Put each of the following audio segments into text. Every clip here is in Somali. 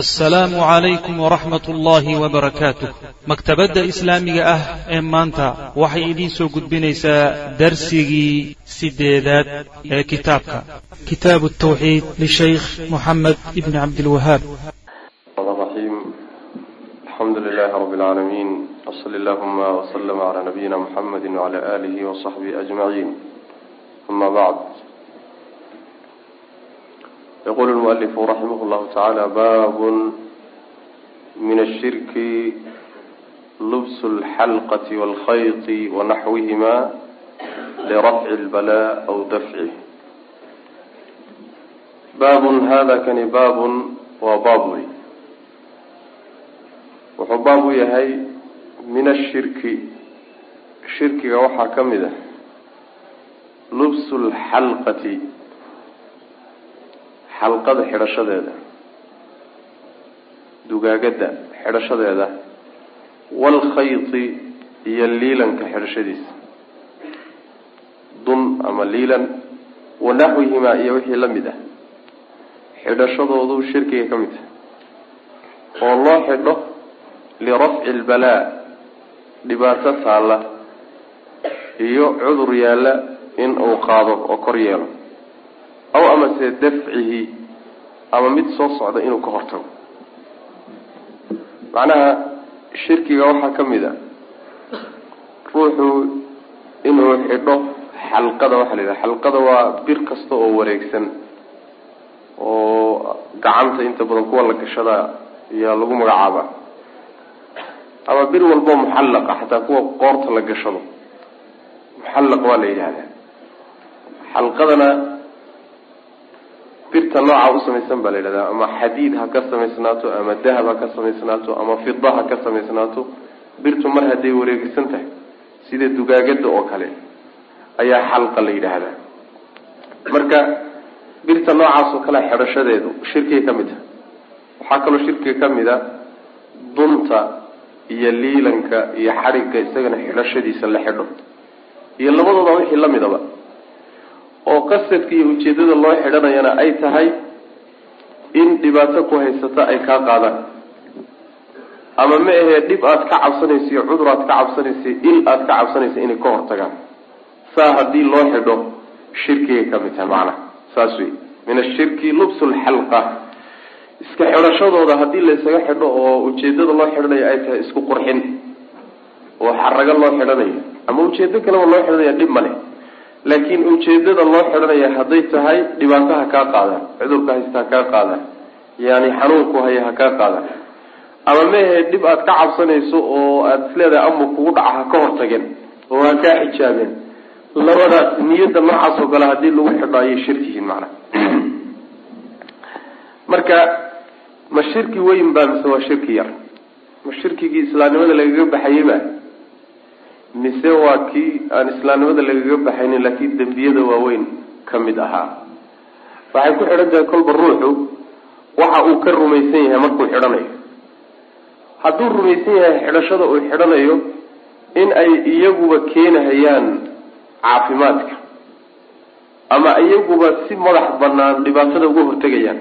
asalaamu calaykum waraxmat ullaahi wabarakaatuh maktabadda islaamiga ah ee maanta waxay idiin soo gudbinaysaa darsigii sideedaad ee kitaabka. Kitaabu tawxiid lishaykh moxamed ibni cabdilwahaab alxamdu lilaahi rabbi lcaalamiin wsali allahuma wslama cla nabiyina muxamedi wcla aalihi wsaxbihi ajmaciin ama bacd yaqul lmualifu raximah llahu tacaala babun min ashirki lubs lxalqati wlkhayti wanaxwihima lirafci lbala aw dafcih baabun hada kani baabun waa baab wey wuxuu baab u yahay min ashirki shirkiga waxaa ka mid ah lubs lxalqati xalqada xidhashadeeda dugaagadda xidhashadeeda waalkhayti iyo liilanka xidhashadiisa. Dun ama liilan wanaxwihimaa iyo wixii la mid ah. Xidhashadoodu shirkiga ka mid ah. Oo loo xidho lirafci lbalaa dhibaato taalla iyo cudur yaalla in uu qaado oo kor yeelo aw amase dafcihi ama mid soo socda inuu ka hortago. Macnaha shirkiga waxaa ka mid a ruuxu inuu xidho xalqada waxaa la yidhaha xalqada waa bir kasta oo wareegsan oo gacanta inta badan kuwa la gashada ayaa lagu magacaaba. Ama bir walbo muxallaqa xataa kuwa qoorta la gashado muxallaq waa la yidhahdaa. Xalqadana birta nooca u samaysan baa la yidhahdaa ama xadiid ha ka samaysnaato ama dahab ha ka samaysnaato ama fida ha ka samaysnaato birtu mar hadday wareegsan tahay sida dugaagada oo kale ayaa xalqa la yidhaahdaa. Marka birta noocaas oo kale xidhashadeedu shirkiga ka mid ah waxaa kaloo shirkiga ka mid a dunta iyo liilanka iyo xadhigga isagana xidhashadiisa la xidho. Iyo labadooda wixii la midaba oo qasadka iyo ujeeddada loo xidhanayana ay tahay in dhibaato ku haysata ay kaa qaadaan. Ama ma ahee dhib aada ka cabsanaysa iyo cudur aad ka cabsanaysa il aada ka cabsanaysa inay ka hortagaan. Saa haddii loo xidho shirkigay ka mid tahay macnaha saas wey min ashirki lubsu lxalqa iska xidhashadooda haddii la isaga xidho oo ujeedada loo xidhanayo ay tahay isku qurxin oo xarago loo xidhanayo ama ujeedo kaleba loo xidhanaya dhib male laakiin ujeedada loo xidhanaya hadday tahay dhibaato ha kaa qaadaan cudurka haysta ha kaa qaadaan yani xanuunku haya ha kaa qaadaan ama mehe dhib aad ka cabsanayso oo aada isleedahay ama kugu dhaca ha ka hortageen oo ha kaa xijaabeen labadaas niyadda noocaas oo kale haddii lagu xidho ayay shirkihiin macnaha marka ma shirki weyn baa mise waa shirki yar. Ma shirkigii islaamnimada lagaga baxayey ba mise waa kii aan islaamnimada lagaga baxaynin laakiin dembiyada waaweyn ka mid ahaa. Waxay ku xidhan tahay kolba ruuxu waxa uu ka rumaysan yahay markuu xidhanayo. Hadduu rumaysan yahay xidhashada uu xidhanayo in ay iyaguba keenahayaan caafimaadka ama iyaguba si madax banaan dhibaatada uga hortegayaan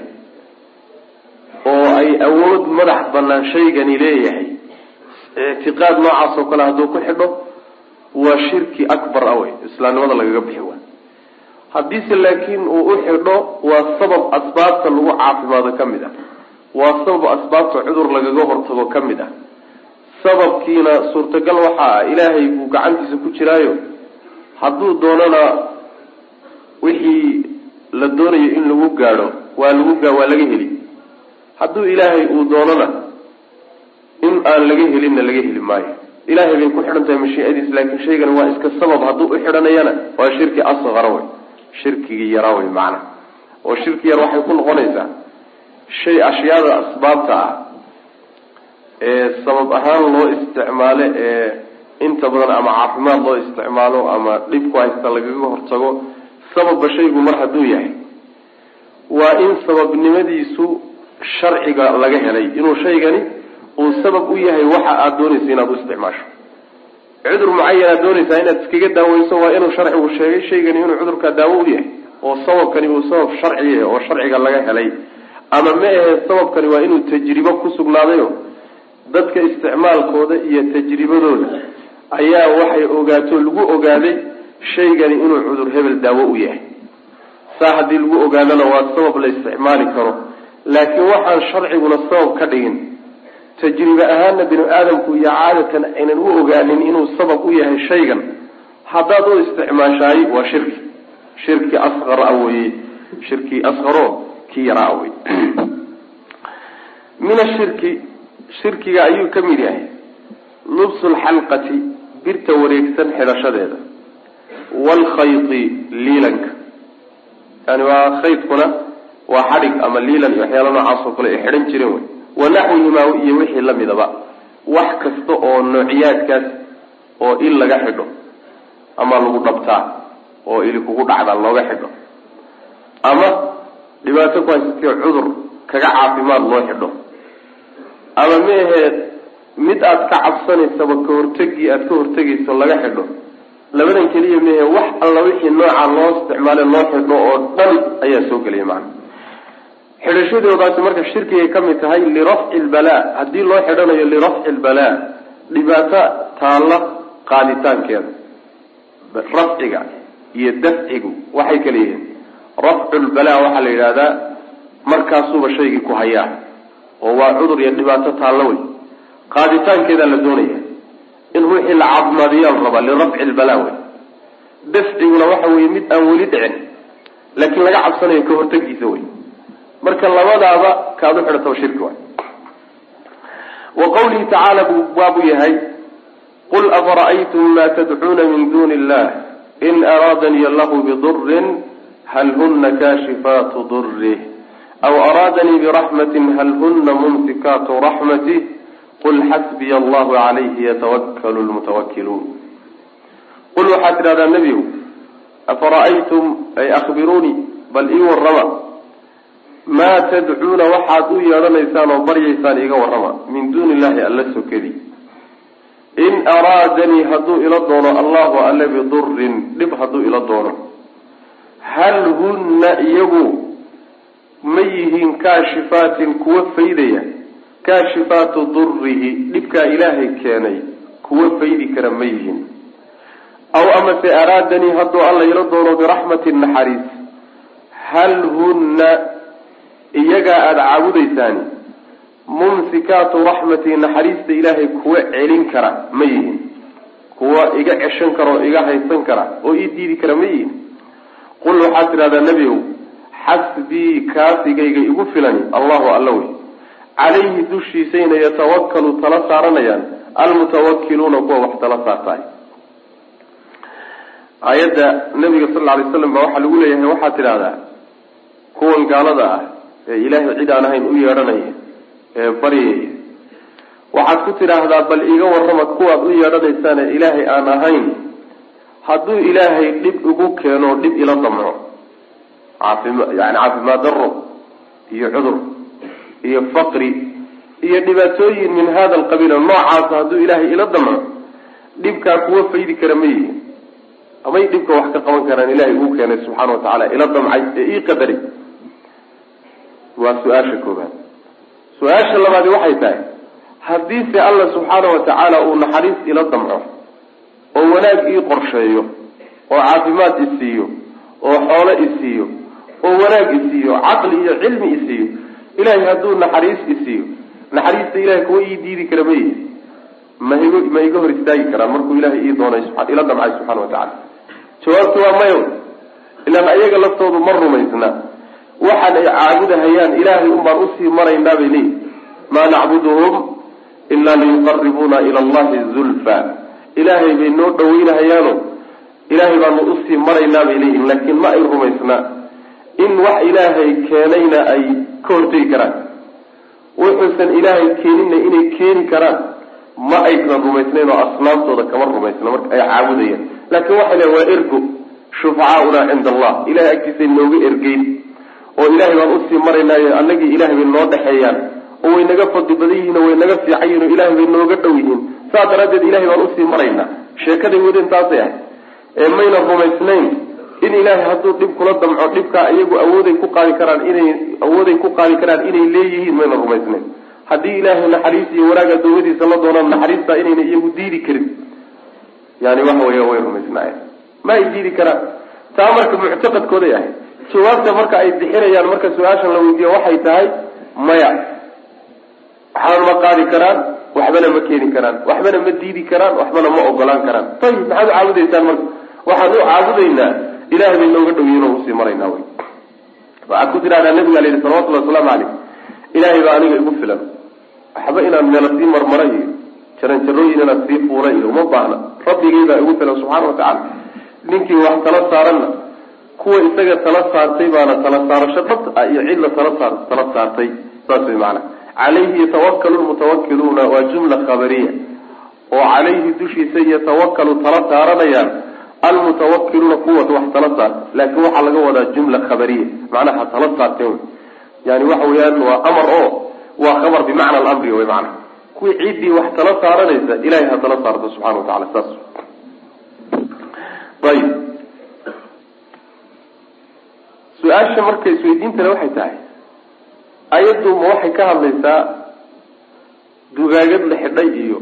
oo ay awood madax banaan shaygani leeyahay ictiqaad noocaas oo kale hadduu ku xidho waa shirki akbar a wey islaamnimada lagaga bixi waay haddiise laakiin uu u xidho waa sabab asbaabta lagu caafimaado ka mid ah. Waa sabab asbaabta cudur lagaga hortago ka mid ah. Sababkiina suurtagal waxaa ah ilaahay buu gacantiisa ku jiraayo. Hadduu doonana wixii la doonayo in lagu gaadho waa lagu waa laga heli. Hadduu ilaahay uu doonona in aan laga helinna laga heli maayo ilaahay bay ku xidhan tahay mashiicadiis laakiin shaygani waa iska sabab hadduu u xidhanayana waa shirki asqara wey shirkigii yaraa wey macana oo shirki yar waxay ku noqonaysaa shay ashyaada asbaabta ah ee sabab ahaan loo isticmaalo ee inta badan ama caafimaad loo isticmaalo ama dhib ku haysta lagaga hortago sababba shaygu mar hadduu yahay. Waa in sababnimadiisu sharciga laga helay inuu shaygani uu sabab u yahay waxa aada doonaysa inaad u isticmaasho. Cudur mucayan aad doonaysaa inaad iskaga daaweyso waa inuu sharcigu sheegay shaygani inuu cudurkaa daawo u yahay oo sababkani uu sabab sharci yahay oo sharciga laga helay. Ama ma ahee sababkani waa inuu tajribo ku sugnaadayo dadka isticmaalkooda iyo tajribadooda. Ayaa waxay ogaato lagu ogaaday shaygani inuu cudur hebel daawo u yahay. Saa haddii lagu ogaadana waa sabab la isticmaali karo laakiin waxaan sharciguna sabab ka dhigin tajribe ahaana binu aadamku iyo caadatan aynan u ogaanin inuu sabab u yahay shaygan haddaad u isticmaashaay waa shirki. Shirki asqar a weye shirki asqaro kii yaraa wey min ashirki shirkiga ayuu ka mid yahay. Lubsu lxalqati birta wareegsan xidhashadeeda. Waalkhayti liilanka. Yani waa khaydkuna waa xadhig ama liilan iyo waxyaala noocaas oo kale ay xidhan jireen wey wanaxwihimaa iyo wixii lamidaba wax kasta oo noociyaadkaas oo il laga xidho ama lagu dhabtaa oo ili kugu dhacda looga xidho. Ama dhibaato ku haysatay cudur kaga caafimaad loo xidho. Ama ma aheed mid aada ka cabsanaysaba ka hortegii aada ka hortegayso laga xidho. Labadan keliya mehe wax alla wixii nooca loo isticmaale loo xidho oo dhan ayaa soo gelaya macana xidhashadoodaasi marka shirkigay ka mid tahay lirafci lbalaa haddii loo xidhanayo lirafci lbalaa dhibaato taalla qaaditaankeeda. Rafciga iyo dafcigu waxay kala yihiin. Rafcu lbalaa waxaa la yidhahdaa markaasuuba shaygii ku hayaa oo waa cudur iyo dhibaato taallo wey qaaditaankeedaa la doonaya in ruuxii la caafimaadiyaa la rabaa lirafci lbalaa wey dafciguna waxa weeye mid aan weli dhicin laakiin laga cabsanayo ka hortagiisa wey marka labadaaba kaad u xidhataba shirki waay. Wa qawlihi tacaala buu baabu yahay qul afara'aytum ma tadcuuna min duni illah in araadanii allahu bidurin hal huna kaashifaatu durih aw araadanii biraxmatin hal huna mumsikaatu raxmatih qul xasbiya allahu calayhi yatawakkalu lmutawakiluun qul waxaad tidhahdaa nebigu afara'aytum ay akhbiruunii bal ii warrama maa tadcuuna waxaad u yeedhanaysaan oo baryaysaan iga warrama min duuni illahi alla sokadi in araadanii hadduu ila doono allahu alle bidurin dhib hadduu ila doono. Hal hunna iyagu ma yihiin kaashifaatin kuwa faydaya? Kaashifaatu durihi dhibkaa ilaahay keenay kuwa faydi kara ma yihiin. Aw amase araadanii hadduu alla ila doono biraxmatin naxariis. Hal hunna iyagaa aada caabudaysaani mumsikaatu raxmatii naxariista ilaahay kuwa celin kara ma yihiin. Kuwa iga ceshan kara oo iga haysan kara oo ii diidi kara ma yihiin. Qul waxaad tidhahdaa nebigow xasbii kaasigayga igu filani allahu alla wey. Calayhi dushiisayna yatawakkalu tala saaranayaan almutawakiluuna kuwa wax tala saartaay aayadda nabiga sal lla alay slam baa waxaa lagu leeyahay waxaad tidhahdaa kuwan gaalada ah ee ilaahay cid aan ahayn u yeedhanaya. Ee baryaya waxaad ku tidhaahdaa bal iga warrama kuwaad u yeedhanaysaane ilaahay aan ahayn. Hadduu ilaahay dhib igu keeno dhib ila damco. Caafima yani caafimaad daro iyo cudur iyo faqri iyo dhibaatooyin min hada alqabiila noocaasa hadduu ilaahay ila damco dhibkaa kuwa faydi kara ma yihiin amay dhibka wax ka qaban karaan ilahay uu keenay subxaana watacaala ila damcay ee ii qadaray waa su'aasha koobaad su'aasha labaadi waxay tahay haddiise alla subxaana watacaala uu naxariis ila damco oo wanaag ii qorsheeyo oo caafimaad isiiyo oo xoolo isiiyo oo wanaag isiiyo caqli iyo cilmi isiiyo ilahay hadduu naxariis isiiyo naxariista ilahay kuwa ii diidi kara ma yihi. Ma iga ma iga hor istaagi karaan markuu ilahay ii doonay ila damcay subxana watacaala jawaabtu waa mayo ilaan ayaga laftoodu ma rumaysna waxaan ay caabudahayaan ilaahay un baan u sii maraynaa bay leeyihi maa nacbuduhum ilaa liyuqaribuuna ila allahi zulfa. Ilaahay bay noo dhaweynahayaano ilaahay baanu u sii maraynaa bay leeyihiin laakiin ma ay rumaysnaa in wax ilaahay keenayna ay ka hortegi karaan. Wuxuusan ilaahay keeninna inay keeni karaan ma aysan rumaysnayn oo asnaamtooda kama rumaysna marka ay caabudayaan. Laakiin waxay leeyn waa ergo shufacaauna cinda allah. Ilahay agtiisay nooga ergeyn oo ilahay baan u sii maraynaayo annagii ilahay bay noo dhexeeyaan oo way naga fadli badan yihiin oo way naga fiican yihiin oo ilahay bay nooga dhow yihiin. Saas daraaddeed ilahay baan u sii maraynaa sheekaday wadeen taasay ahay ee mayna rumaysnayn in ilaahay hadduu dhib kula damco dhibkaa iyagu awooday ku qaadi karaan inay awooday ku qaadi karaan inay leeyihiin mayna rumaysnayn. Haddii ilaahay naxariis iyo wanaag adoomadiisa la doonaan naxariistaa inayna iyagu diidi karin. Yani waxa weya way rumaysnaayeen. Ma ay diidi karaan. Taa marka muctaqadkooday ahayd jawaabta marka ay bixinayaan marka su'aashan la weydiiyo waxay tahay maya. Waxbana ma qaadi karaan waxbana ma keeni karaan waxbana ma diidi karaan waxbana ma ogolaan karaan. Ayib maxaad u caabudaysaan marka? Waxaan u caabudaynaa ilahay bay nooga dhowyiin oo u sii maraynaa wy waxaad ku tidhahdaa nabiga la yihi salawatullhi wasalaamu caleyh ilaahay baa aniga igu filan. Waxba inaan meelo sii marmara iyo jaranjarooyin inaad sii fuula iyo uma baahna. Rabbigay baa igu filan subxaana wa ninkii wax tala saaranna kuwa isaga tala saartay baana tala saarasho dhab ah iyo cid la tala saar tala saartay saas way macanaa calayhi yatawakalu lmutawakiluuna waa jumla khabariya oo calayhi dushiisa yatawakalu tala saaranayaan almutawakiluuna kuwa wax tala saarta laakiin waxaa laga wadaa jumla khabariya macnaha tala saarteen yani waxa weeyaan waa amar oo waa khabar bimacna alamri wey macnaha kuwii ciddii wax tala saaranaysa ilahay ha tala saarto subxana wa tacala saas. Ayib su'aasha marka isweydiintana waxay tahay. Ayaddu ma waxay ka hadlaysaa dugaagad la xidhay iyo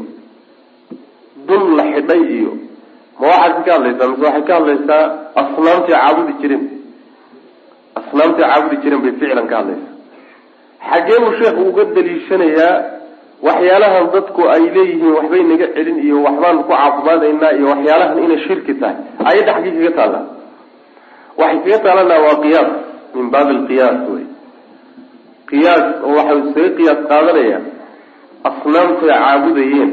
dun la xidhay iyo ma waxaad ka hadlaysaa mise waxay ka hadlaysaa asnaamtay caabudi jireen asnaamtay caabudi jireen bay ficlan ka hadlaysaa. Xaggee buu sheekhu uga daliishanayaa waxyaalahan dadku ay leeyihiin waxbay naga celin iyo waxbaan ku caafimaadaynaa iyo waxyaalahan inay shirki tahay. Ayadda xaggii kaga taallaa waxay kaga taalanaa waa qiyaas min baabi alqiyaas wey qiyaas oo waxau isaga qiyaas qaadanaya asnaamtay caabudayeen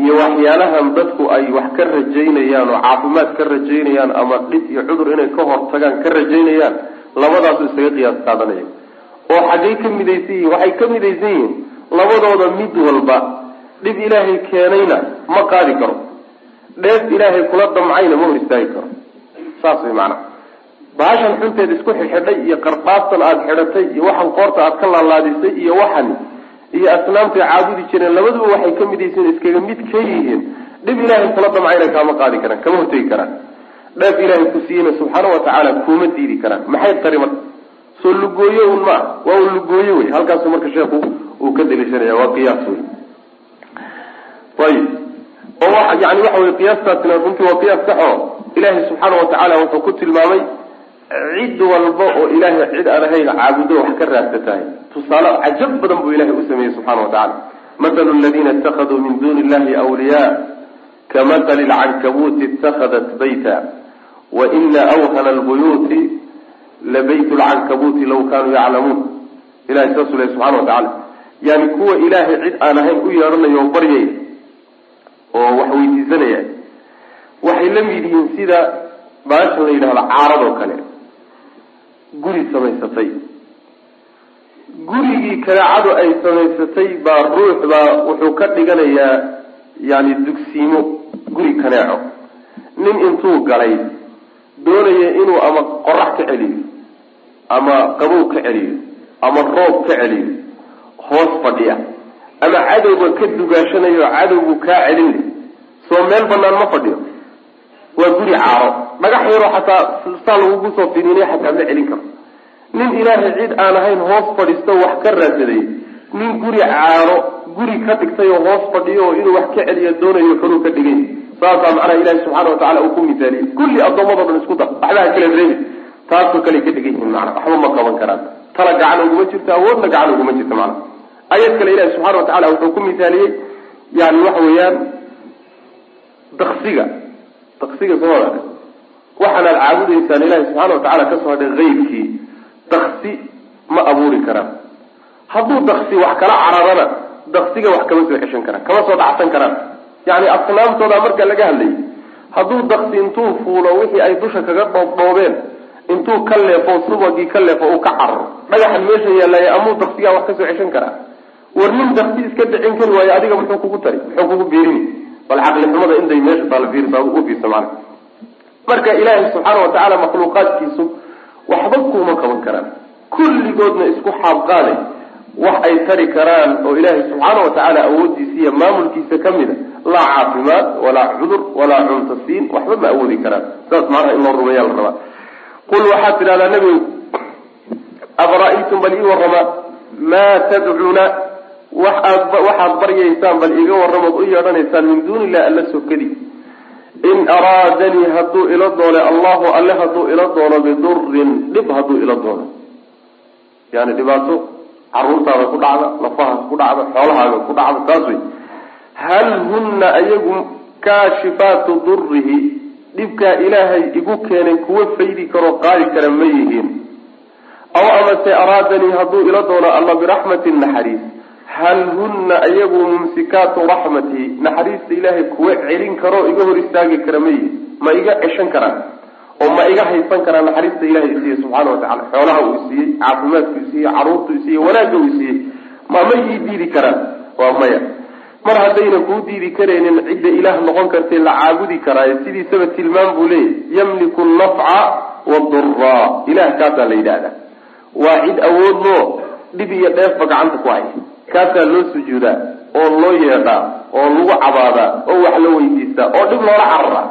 iyo waxyaalahan dadku ay wax ka rajaynayaan oo caafimaad ka rajaynayaan ama dhib iyo cudur inay ka hortagaan ka rajaynayaan labadaasu isaga qiyaas qaadanaya oo xaggay ka midaysan yihiin waxay ka midaysan yihiin labadooda mid walba dhib ilaahay keenayna ma qaadi karo. Dheef ilaahay kula damcayna ma hor istaagi karo. Saas way macanaha baashan xunteed isku xidxidhay iyo qarqaastan aada xidhatay iyo waxan qoorta aad ka laalaadisay iyo waxan iyo asnaamtay caabudi jireen labaduba waxay ka midaysan iskaga mid ka yihiin. Dhib ilaahay kula damcayna kaama qaadi karaan kama hortegi karaan. Dheef ilaahay ku siiyeyna subxaana wa tacaala kuma diidi karaan. Maxay tari marka soo lugooyo un ma ah waa un lugooyo wey. Halkaasu marka sheekhu uu ka daliishanaya waa qiyaas wey. Ayib oo yani waxa wey qiyaastaasina runtii waa qiyaas sax oo ilaahay subxaana wa tacaala wuxuu ku tilmaamay cid walba oo ilaahay cid aan ahayn caabudo wax ka raadsatahay tusaale cajab badan buu ilahay u sameeyey subxana wa tacala mathalu aladiina itakaduu min duni illahi awliyaa kamathali lcankabuuti itakadat bayta wa ina awhana albuyuuti labayt lcankabuuti law kanuu yaclamuun. Ilahay saasuu lehy subxana wa tacala yani kuwa ilaahay cid aan ahayn u yeedhanaya oo baryaya oo wax weydiisanaya waxay la mid yihiin sida baashan la yidhahdo caaradoo kale guri samaysatay. Gurigii kaneecadu ay samaysatay baa ruux baa wuxuu ka dhiganayaa yani dugsiimo guri kaneeco. Nin intuu galay doonaya inuu ama qorax ka celiyo ama qabow ka celiyo ama roob ka celiyo hoos fadhiya ama cadowga ka dugaashanayo cadowgu kaa celin soo meel banaan ma fadhiyo waa guri caaro. Dhagax yaroo xataa saa lagugu soo finiinay xataa ma celin karo. Nin ilaahay cid aan ahayn hoos fadhiisto wax ka raadsaday nin guri caaro guri ka dhigtay oo hoos fadhiyo oo inuu wax ka celiyo doonayo xunuu ka dhigay. Saasaa macnaha ilahi subxaana watacala uu ku misaaliyey kulli addoommado dhan isku dar. Waxba ha kala reebi taasoo kale ka dhigan yihiin macana waxba ma qaban karaan. Tala gacan uguma jirto awoodna gacan uguma jirto macana ayad kale ilahi subxana wa tacala wuxuu ku misaaliyey yani waxa weeyaan daksiga daksiga soo waxaanaad caabudaysaan ilahi subxaana wa tacala ka soo hadhay haybkii daksi ma abuuri karaan. Hadduu daksi wax kala cararana daksiga wax kama soo ceshan karaan kama soo dhacsan karaan. Yani asnaamtooda marka laga hadlayay hadduu daksi intuu fuulo wixii ay dusha kaga dhoobdhoobeen intuu ka leefo subagii ka leefo uu ka cararo. Dhagaxan meesha yaallaya amuu daksigaa wax ka soo ceshan karaa? War nin daksi iska dhicin kari waayo adiga muxuu kugu tari muxuu kugu biirini bal caqlixumada inday meesha taala fiirsa u fiirsa macana marka ilaahay subxaana watacaala makhluuqaadkiisu waxba kuuma qaban karaan. Kulligoodna isku xaabqaaday wax ay tari karaan oo ilaahay subxaana watacaala awoodiisa iyo maamulkiisa ka mida laa caafimaad walaa cudur walaa cuntasiin waxba ma awoodi karaan. Saas macnaha in loo rumeeya la rabaa. Qul waxaad tidhahdaa nebigu afara-aytum bal ii warrama maa tadcuuna waxaad baryaysaan bal iga warramood u yeedhanaysaan min duuni illahi alla sokadi in araadanii hadduu ila doone allahu alle hadduu ila doono bidurin dhib hadduu ila doono. Yani dhibaato caruurtaada ku dhacda lafahaas ku dhacda xoolahaaga ku dhacda taas wey hal hunna ayagu kaashifaatu durihi dhibkaa ilaahay igu keenay kuwa faydi karoo qaadi kara ma yihiin. Aw amase araadanii hadduu ila doono alla biraxmatin naxariis hal hunna ayagu mumsikaatu raxmati naxariista ilaahay kuwa celin karoo iga hor istaagi kara ma yihiin ma iga ceshan karaan? oo ma iga haysan karaa naxariista ilahay isiiye subxaana watacala xoolaha uu siiyey caafimaadku isiiyey caruurtu isiiyey wanaagga uu siiyey ma ma ii diidi karaan? Waa maya. Mar haddayna kuu diidi karaynin cidda ilaah noqon kartee la caabudi karaayo sidiisaba tilmaam buu leeyahy yamliku nafca wadura ilah kaasaa la yidhaahdaa. Waa cid awoodloo dhib iyo dheefba gacanta ku haya kaasaa loo sujuudaa oo loo yeedhaa oo lagu cabaadaa oo wax la weydiistaa oo dhib loola cararaa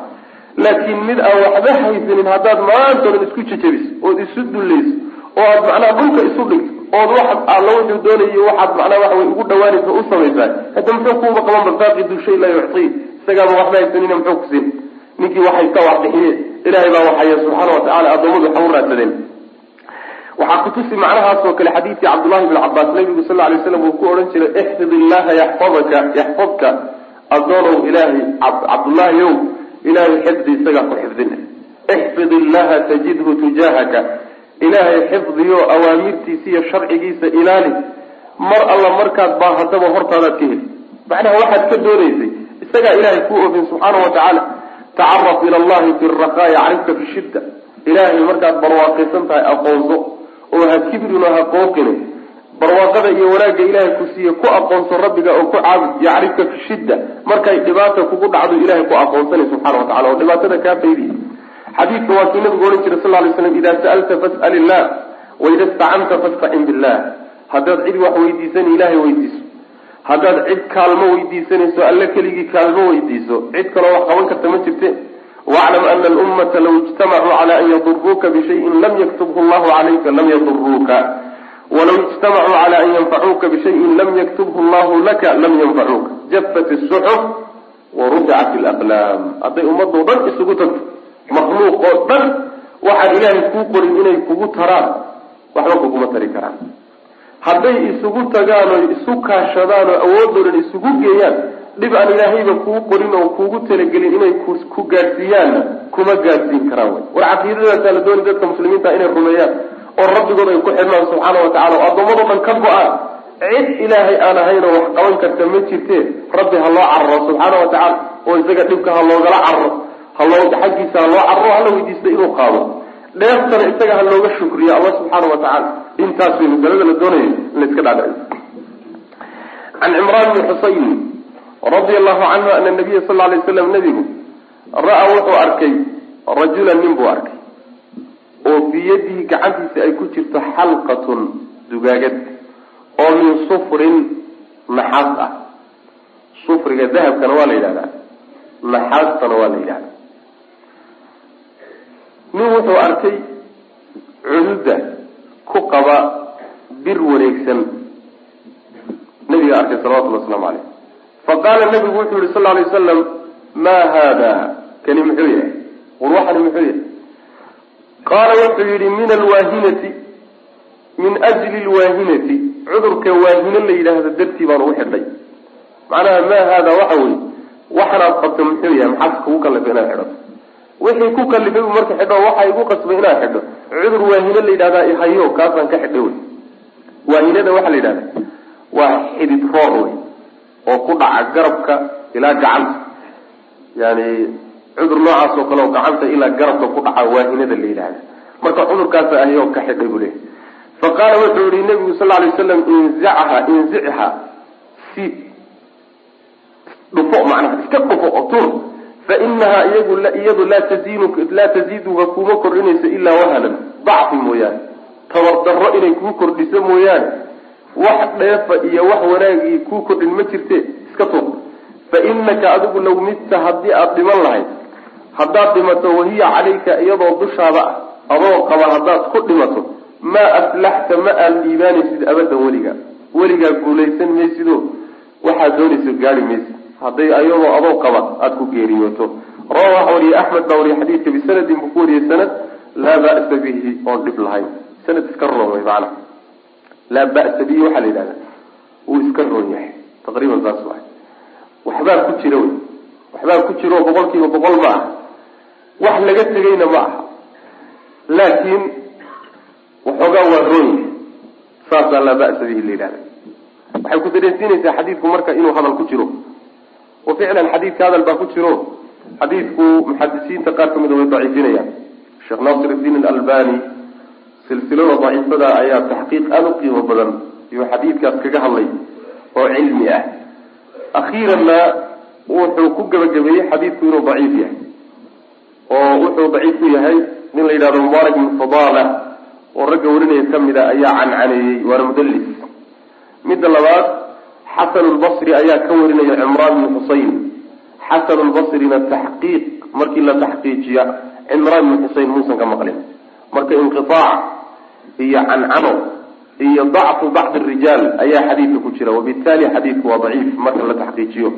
laakiin mid aan waxba haysanin haddaad maanta dhan isku jejebiso ood isu dullayso oo aad macnaha dhulka isu dhigto ood wax alla wuxuu doonayo waxaad macnaha waxa ugu dhawaanaysa u samaysaa hadda muxuu kuuba qaban balfaaqidu shay laa yuctii isagaaba waxba haysanina muxuu ku siin. Ninkii wax haysta wax bixiye ilaahay baa waxaya subxaana watacaala addoommadu waxa u raadsadeen waxaa kutusi macnahaasoo kale xadiidkii cabdullahi bn cabaas nabigu sal lay slam uu ku odhan jiray ixfid illaha yaxfadaka yaxfadka addoonow ilaahay cabdullaahi ow ilaahay xifdi isagaa ku xifdina ixfid illaha tajidhu tujaahaka ilaahay xifdiyo awaamirtiisa iyo sharcigiisa ilaali. Mar alla markaad baahataba hortaadaad ka heli. Macnaha waxaad ka doonaysay isagaa ilaahay kuu ofin subxaana wa tacaala tacaraf ila allahi fi rakaa yacrifka fi shidda. Ilaahay markaad barwaaqaysan tahay aqoonso oo ha kibrin oo ha qooqine barwaaqada iyo wanaagga ilaahay ku siiye ku aqoonso rabbiga oo ku caabud yacrifka fi shidda. Markay dhibaata kugu dhacdo ilahay ku aqoonsanay subxana wa tacala oo dhibaatada kaa faydiya xadiidka waa kii nabigu odhan jiray sal lay slam ida sa'alta fas'al illah waida istacanta fastacin billah. Haddaad cid wax weydiisani ilahay weydiiso. Haddaad cid kaalmo weydiisanayso alle keligii kaalmo weydiiso. Cid kaloo wax qaban karta ma jirte waclam ana alummata law ijtamacuu cala an yaduruuka bishayin lam yaktubhu llahu calayka lam yaduruuka walaw ijtamacuu cala an yanfacuuka bishayin lam yaktubhu llahu laka lam yanfacuuka jafat isuxuf waruficat alaqlaam hadday ummadoo dhan isugu tagto makhluuq oo dhan waxaan ilaahay kuu qorin inay kugu taraan waxba kuguma tari karaan hadday isugu tagaan oo isu kaashadaan oo awoodoo dhan isugu geeyaan dhib aan ilaahayba kuu qorin oo kuugu talagelin inay ku gaadhsiiyaanna kuma gaadhsiin karaan wy war caqiidadaasaa la doonay dadka muslimiinta inay rumeeyaan oo rabbigood ay ku xidhnaan subxaana wa tacala oo addoommadoo dhan ka go'aan. Cid ilaahay aan ahaynoo wax qaban karta ma jirtee rabbi ha loo cararo subxaana wa tacaala oo isaga dhibka ha loogala cararo haloo xaggiisa ha loo cararo hala weydiista inuu qaado. Dheeftana isaga ha looga shukriyo alla subxaana wa tacaala. Intaas way masalada la doonayo in la iska can cimraan bni xusayn radia allahu canhu ana nabiya sal lay slam nabigu ra'a wuxuu arkay rajulan nin buu arkay oo fii yadihi gacantiisa ay ku jirto xalqatun dugaagad oo min sufrin naxaas ah. Sufriga dahabkana waa la yidhahdaa. Naxaastana waa la yidhahdaa. Nin wuxuu arkay cududa ku qaba bir wareegsan. Nabiga arkay salawatullhi waslamu caleyh faqaala nabigu wuxuu yihi sal ly wasalam maa haada? Kani muxuu yahay? War waxani muxuu yahay? Qaala wuxuu yihi min alwaahinati min ajli lwaahinati cudurka waahino la yidhaahdo dartii baan ugu xidhay macnaha maa haada waxa wey waxanaad qabto muxuu yahay maxaad kugu kallifay inaad xidhato wixii ku kalifay bu marka xidho waxa igu qasbay inaad xidho? Cudur waahino la yidhahdaa ihayo kaasaan ka xidhay wey waahinada waxaa la yidhahda waa xidid roor wey oo ku dhaca garabka ilaa gacanta. Yani cudur noocaas oo kale oo gacanta ilaa garabka ku dhaca waahinada la yidhahda marka cudurkaasa ahayo ka xidhay buu leeyahy faqaala wuxuu yihi nabigu sal lay slam inzicha inzichaa siib dhufo macnaha iska dhufo oo tur fainahaa iyagu iyadu laa tazin laa taziiduka kuma kordhinayso ilaa wahanan dacfi mooyaane tabar darro inay kuu kordhiso mooyaane wax dheefa iyo wax wanaagii kuu kordhin ma jirte iska tuur. Fa inaka adigu low midta haddii aada dhiman lahayd haddaad dhimato wahiya calayka iyadoo dushaada ah adoo qaba haddaad ku dhimato maa aflaxta ma aad dhiibaanaysid abadan weligaa weligaa guulaysan maysido waxaad doonayso gaari maysid hadday ayadoo adoo qaba aada ku geeriyooto. Rawa waxa wariyey axmed baa wariyey xadiidka bisanadin buu ku wariyey sanad laa ba'sa bihi oon dhib lahayn. Sanad iska roon way macana laa ba'sa bihi waxaa la yidhahda wuu iska roon yahay. Taqriiban saas waay. Waxbaa ku jira wey. Waxbaa ku jiro boqol kiiba boqol ma aha. Wax laga tegayna ma aha. Laakiin waxoogaa waa roon yahay. Saasaa laa ba'sa bihi la yidhahda waxay ku dareensiinaysaa xadiidku marka inuu hadal ku jiro. Oo ficlan xadiidka hadal baa ku jiro. Xadiidku muxadisiinta qaar kamida way daciifinayaan. Sheekh naasir iddiin alalbani silsilada daciifada ayaa taxqiiq aada u qiimo badan iyo xadiidkaas kaga hadlay oo cilmi ah. Akhiiranna wuxuu ku gebagabeeyey xadiidku inuu daciif yahay oo wuxuu daciif ku yahay nin la yidhahdo mubaarak ibn fadala oo ragga warinaya kamida ayaa cancaneeyey waana mudallis. Midda labaad xasan lbasri ayaa ka warinaya cimraan bn xuseyn xasan lbasrina taxqiiq markii la taxqiijiya cimraan bn xuseyn muusan ka maqlin. Marka inqiaac iyo cancano iyo dacfu bacdi rijaal ayaa xadiidka ku jira wabitaali xadiidku waa daciif marka la taxqiijiyo.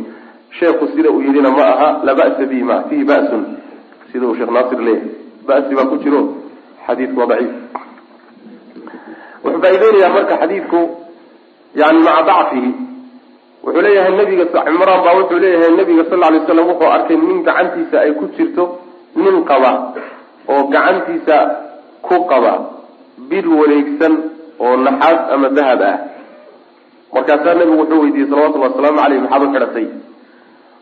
Sheekhu sida uu yidhina ma aha la ba'sa bihi ma fihi ba'sun. Sida uu sheekh naasir leeyahay ba'si baa ku jiro xadiidku waa daciif. Wuxuu faaideynayaa marka xadiidku yani maca dacfihi. Wuxuu leeyahay nabiga cimraan baa wuxuu leeyahay nabiga sal lay slam wuxuu arkay nin gacantiisa ay ku jirto nin qaba oo gacantiisa ku qaba bir wareegsan oo naxaas ama dahab ah. Markaasaa nabigu wuxuu weydiiyey salawatullhi wasalaamu caleyh maxaad u xidhatay?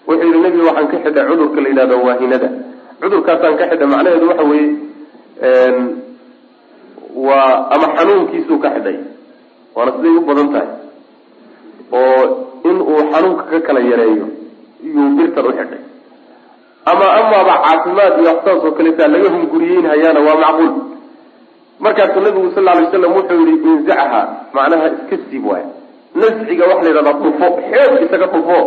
Wuxuu yihi nebiga waxaan ka xidhay cudurka la yidhahdo waahinada. Cudurkaasaan ka xidhay macnaheedu waxa weeye waa ama xanuunkiisuu ka xidhay. Waana siday u badan tahay. Oo in uu xanuunka ka kala yareeyo iyuu birtan u xidhay. Ama amaaba caafimaad iyo waxsaas oo kaleeta laga hunguriyeynhayaana waa macquul markaasuu nabigu sal lay slam wuxuu yihi inzacha macnaha iska siib waay. Nasciga waxa la yidhahdaa dhufo xoog isaga dhufo.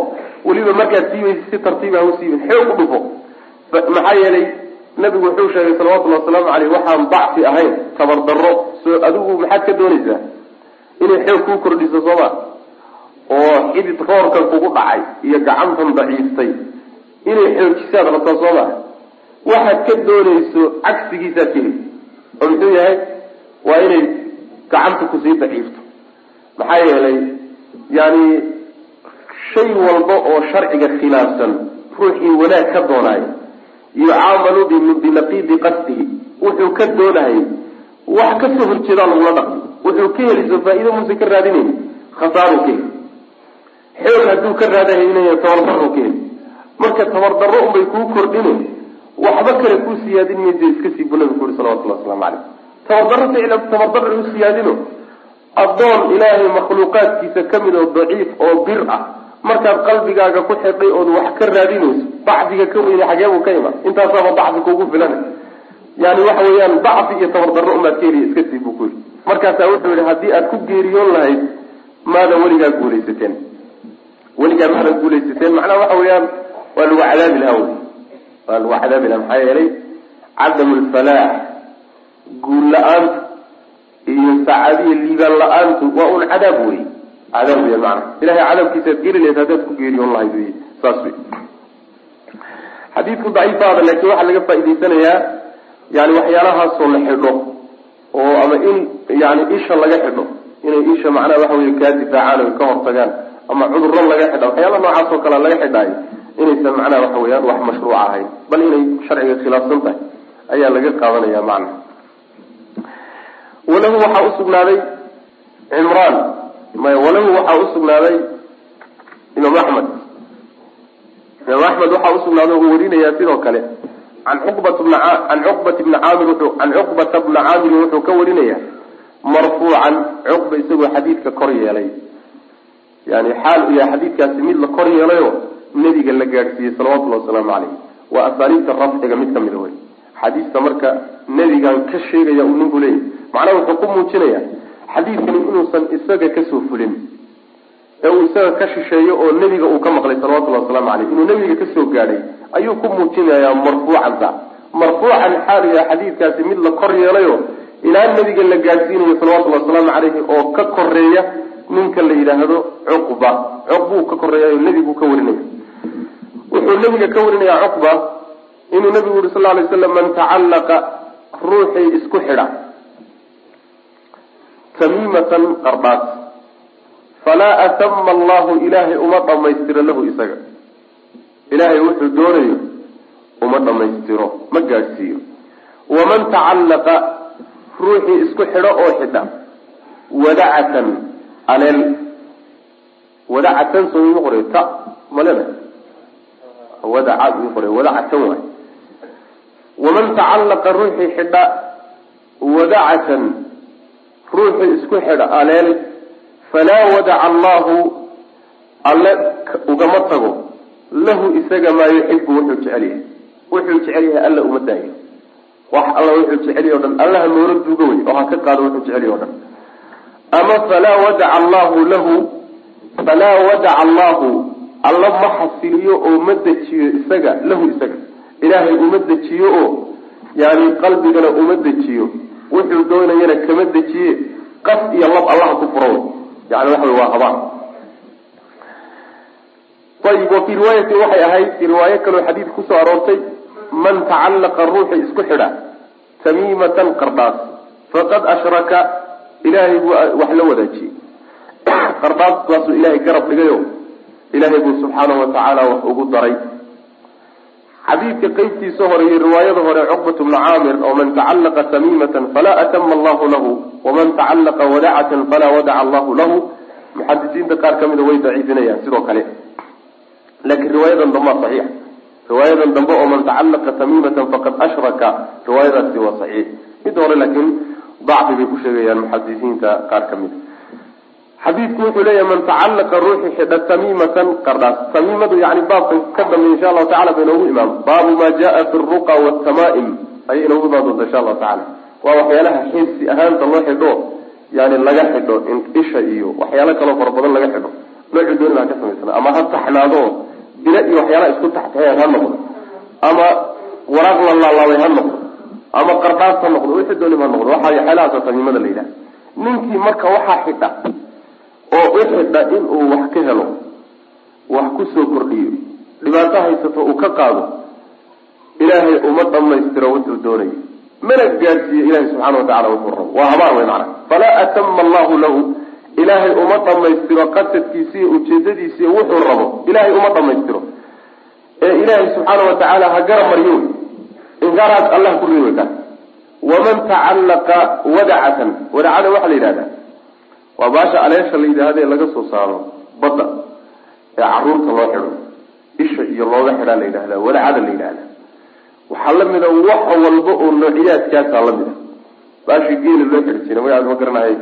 Weliba markaad siibaysa si tartiib ha u siibin xoog u dhufo. Maxaa yeelay nabigu wuxuu sheegay salawatullhi wasalaamu caleyh waxaan dacfi ahayn tabardaro soo adigu maxaad ka doonaysaa inay xoog kuu kordhiso sooma? Oo xidid roorkan kugu dhacay iyo gacantan daciiftay. Inay xoojisaad rabtaa soo maa waxaad ka doonayso cagsigiisaad keli oo muxuu yahay waa inay gacanta ku sii daciifto. Maxaa yeelay yani shay walba oo sharciga khilaafsan ruuxii wanaag ka doonaayo yucaamalu binaqiidi qasdihi wuxuu ka doonayay wax ka soo horjeedaa lagula dhaqmi wuxuu ka heliso faa-ido muuse ka raadinayn khasaaru ka heli xoog hadduu ka raadahaynaya tabardaro ka heli marka tabardaro unbay kuu kordhine waxba kale kuu siyaadin maysa iska sii bu nabi ku uri salawatullah waslamu caleyh tabardaro ficla tabardaro u siyaadino. Addoon ilaahay makhluuqaadkiisa ka mid oo daciif oo bir ah. Markaad qalbigaaga ku xidhay ood wax ka raadinayso dacfiga ka weyne xageebuu ka iman intaasaaba dacfi kugu filan yani waxa weeyaan dacfi iyo tabardaro umaad ka heliya iska sii buu ku yidhi. Markaasaa wuxuu yihi haddii aad ku geeriyoon lahayd maadan weligaa guulaysateen. Weligaa maadan guulaysateen. Macnaha waxa weeyaan waa lagu cadaabi lahaa wey waa cadaabi lahaa maxaa yeelay cadamu lfalaax guul la'aanta iyo sacaadiya liibaan la'aantu waa un cadaab wey cadaab wey macana ilahay cadaabkiisaad geli lahayd haddaad ku geeriyoon lahayd wey saas wey xadiidku daciifaada laakiin waxaa laga faa'idaysanayaa yani waxyaalahaasoo la xidho oo ama in yani isha laga xidho inay isha macnaha waxa wey kaa difaacaan o ka hortagaan ama cudurro laga xidha waxyaala noocaas oo kale laga xidhaayo inaysan macnaha waxa weyaan wax mashruuc ahayn bal inay sharciga khilaafsan tahay ayaa laga qaadanaya macna. Walahu waxaa usugnaaday cimraan. Maya walahu waxaa usugnaaday imaam axmed. Imaam axmed waxaa usugnaaday uu warinayaa sidoo kale. An cuqbat bna can cuqbat bni caamir wuxuu can cuqbata bna caamirin wuxuu ka warinaya marfuucan cuqba isagoo xadiidka kor yeelay. Yani xaal u yahay xadiidkaasi mid la kor yeelayo nebiga la gaadhsiiyey salawatullahi wasalaamu caleyh waa asaaliibta rafciga mid kamida wey xadiista marka nebigan ka sheegaya uu ninku leeyahy macnaha wuxuu ku muujinaya xadiidkani inuusan isaga ka soo fulin ee uu isaga ka shisheeyo oo nebiga uu ka maqlay salawatullahi wasalaamu caleyh inuu nebiga ka soo gaadhay ayuu ku muujinayaa marfuucanta marfuucan xaaliya xadiidkaasi mid la kor yeelayo ilaa nebiga la gaadhsiinayo salawatullahi wasalaamu caleyhi oo ka koreeya ninka la yidhaahdo cuqba. Cuqbuu ka koreeyayo nebigu ka warinaya wuxuu nebiga ka warinaya cuqba inuu nebigu yuri sal lay slam man tacallaqa ruuxii isku xidha. Tamiimatan qardhaas falaa atama allahu ilaahay uma dhamaystiro lahu isaga. Ilaahay wuxuu doonayo uma dhamaystiro ma gaadhsiiyo. Waman tacallaqa ruuxii isku xidho oo xidha wadacatan aleel. Wadacatan soo ima qoray ta malena wadaca ii qoray wadacatan waay waman tacallaqa ruuxii xidha wadacatan ruuxii isku xidha aleel falaa wadaca allahu alle ugama tago. Lahu isaga maa yuxibu wuxuu jecel yahay. Wuxuu jecel yahay alla uma daayo. Wax alla wuxuu jecel yahy o dhan allaha noora duuga wey oo ha ka qaado wuxuu jecel yahy o dhan. Ama falaa wadaca allahu lahu falaa wadaca allahu alla ma xasiliyo oo ma dejiyo isaga lahu isaga. Ilaahay uma dejiyo oo yani qalbigana uma dejiyo. Wuxuu doonayana kama dejiye qaf iyo lab allaha ku furo yani waxa wey waa habaan. Ayib wa fii riwaayatin waxay ahayd riwaayo kaloo xadiid ku soo aroortay man tacallaqa ruuxi isku xidha tamiimatan qardhaas faqad ashraka ilaahay buu wax la wadaajiyey qardhaaskaasuu ilaahay garab dhigayo ilaahay buu subxaanahu watacaala wax ugu daray. Xadiidka qeybtiisa hore iyo riwaayada hore cuqbat bnu caamir oo man tacallaqa tamiimatan falaa atama allahu lahu waman tacallaqa wadacatan falaa wadaca allahu lahu. Muxadisiinta qaar ka mida way daciifinayaan sidoo kale. Laakiin riwaayadan dambaa saxiix. Riwaayadan dambe oo man tacallaqa tamiimatan faqad ashraka riwaayadaasi waa saxiix. Mid hore laakiin dacfi bay ku sheegayaan muxadisiinta qaar ka mida xadiidku wuxuu leeyahay man tacallaqa ruuxi xidha tamiimatan qardhaas tamiimadu yani baabkan ka dambe insha allahu tacala ba inoogu imaamo baabu ma jaa fi ruqa wtamaa'im ayay inoogu imaan doonta insha allahu tacala waa waxyaalaha xiisi ahaanta loo xidho yani laga xidho isha iyo waxyaalo kaloo fara badan laga xidho. Noocu dooni baa ka samaysana ama ha taxnaado bile iyo waxyaalaha isku taxtaxeen ha noqdo. Ama waraaq la laalaabay ha noqdo. Ama qardhaas ha noqdo. Wixii dooni ha noqdo. Waxa waxyaalahaasa tamiimada la yidhaha ninkii marka waxaa xidha oo u xidha inuu wax ka helo wax ku soo kordhiyo dhibaato haysato uu ka qaado ilaahay uma dhamaystiro wuxuu doonayo. Mana gaadhsiiyo ilahay subxana watacala wuxuu rabo waa habaan wey macana falaa atama allahu lahu. Ilaahay uma dhamaystiro qasadkiisiiyo ujeedadiisiiyo wuxuu rabo. Ilaahay uma dhamaystiro ee ilaahay subxaana watacaala ha gara maryo inkaaraas allah ku wey kaas waman tacallaqa wadacatan. Wadacada waxaa la yidhahdaa waa baasha aleesha la yidhaahda ee laga soo saaro badda ee carruurta loo xidho. Isha iyo looga xidhaa la yidhahda wadacada la yidhahda waxaa la mid a wax walba oo noociyaadkaasaa la mid a baashii geela loo xidhi jiray magacaas ma garanahay.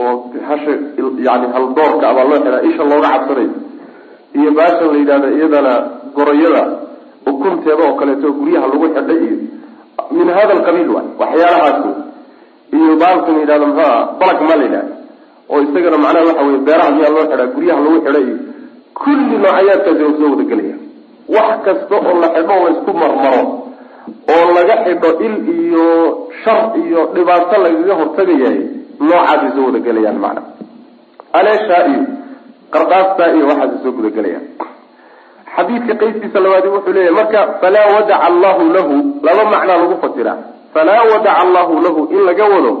Oo hasha yani haldoorka abaa loo xidhaa isha looga cabsanayo iyo baashan la yidhahda iyadana goroyada ukunteeda oo kaleeto guryaha lagu xidhay iyo min hada alqabiil waay waxyaalahaas iyo baalkan yidhahda muxuua balag ma la yidhahda oo isagana macnaha waxa weye beeraha miyaa loo xidhaa guryaha lagu xidha iyo kulli noocayaadkaasi waa soo wada gelaya. Wax kasta oo la xidho la isku marmaro oo laga xidho il iyo shar iyo dhibaato lagaga hortagayahay noocaasay soo wada gelayaan macna aleeshaa iyo qardhaastaa iyo waxaasay soo guda gelayaan. Xadiidka qeybtiisa labaadi wuxuu leeyahay marka falaa wadaca allahu lahu laba macnaa lagu fasiraa. Falaa wadaca allahu lahu in laga wado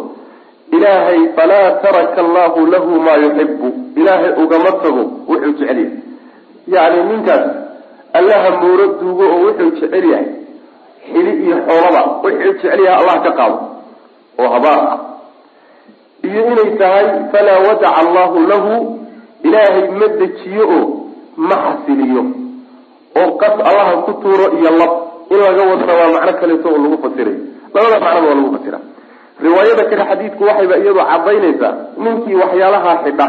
ilaahay falaa taraka allahu lahu maa yuxibu ilaahay ugama tago wuxuu jecel yahay. Yacni ninkaas allaha mooro duugo oo wuxuu jecel yahay. Xili iyo xoolaba wuxuu jecel yahay allah ka qaado. Oo habaar ah. Iyo inay tahay falaa wadaca allahu lahu. Ilaahay ma dejiyo oo ma xasiliyo. Oo qas allaha ku tuuro iyo lab. In laga wadana waa macno kaleeto oo lagu fasirayo labada macnoba waa lagu fasira riwaayada kale xadiidku waxayba iyadu cadaynaysaa ninkii waxyaalahaa xidha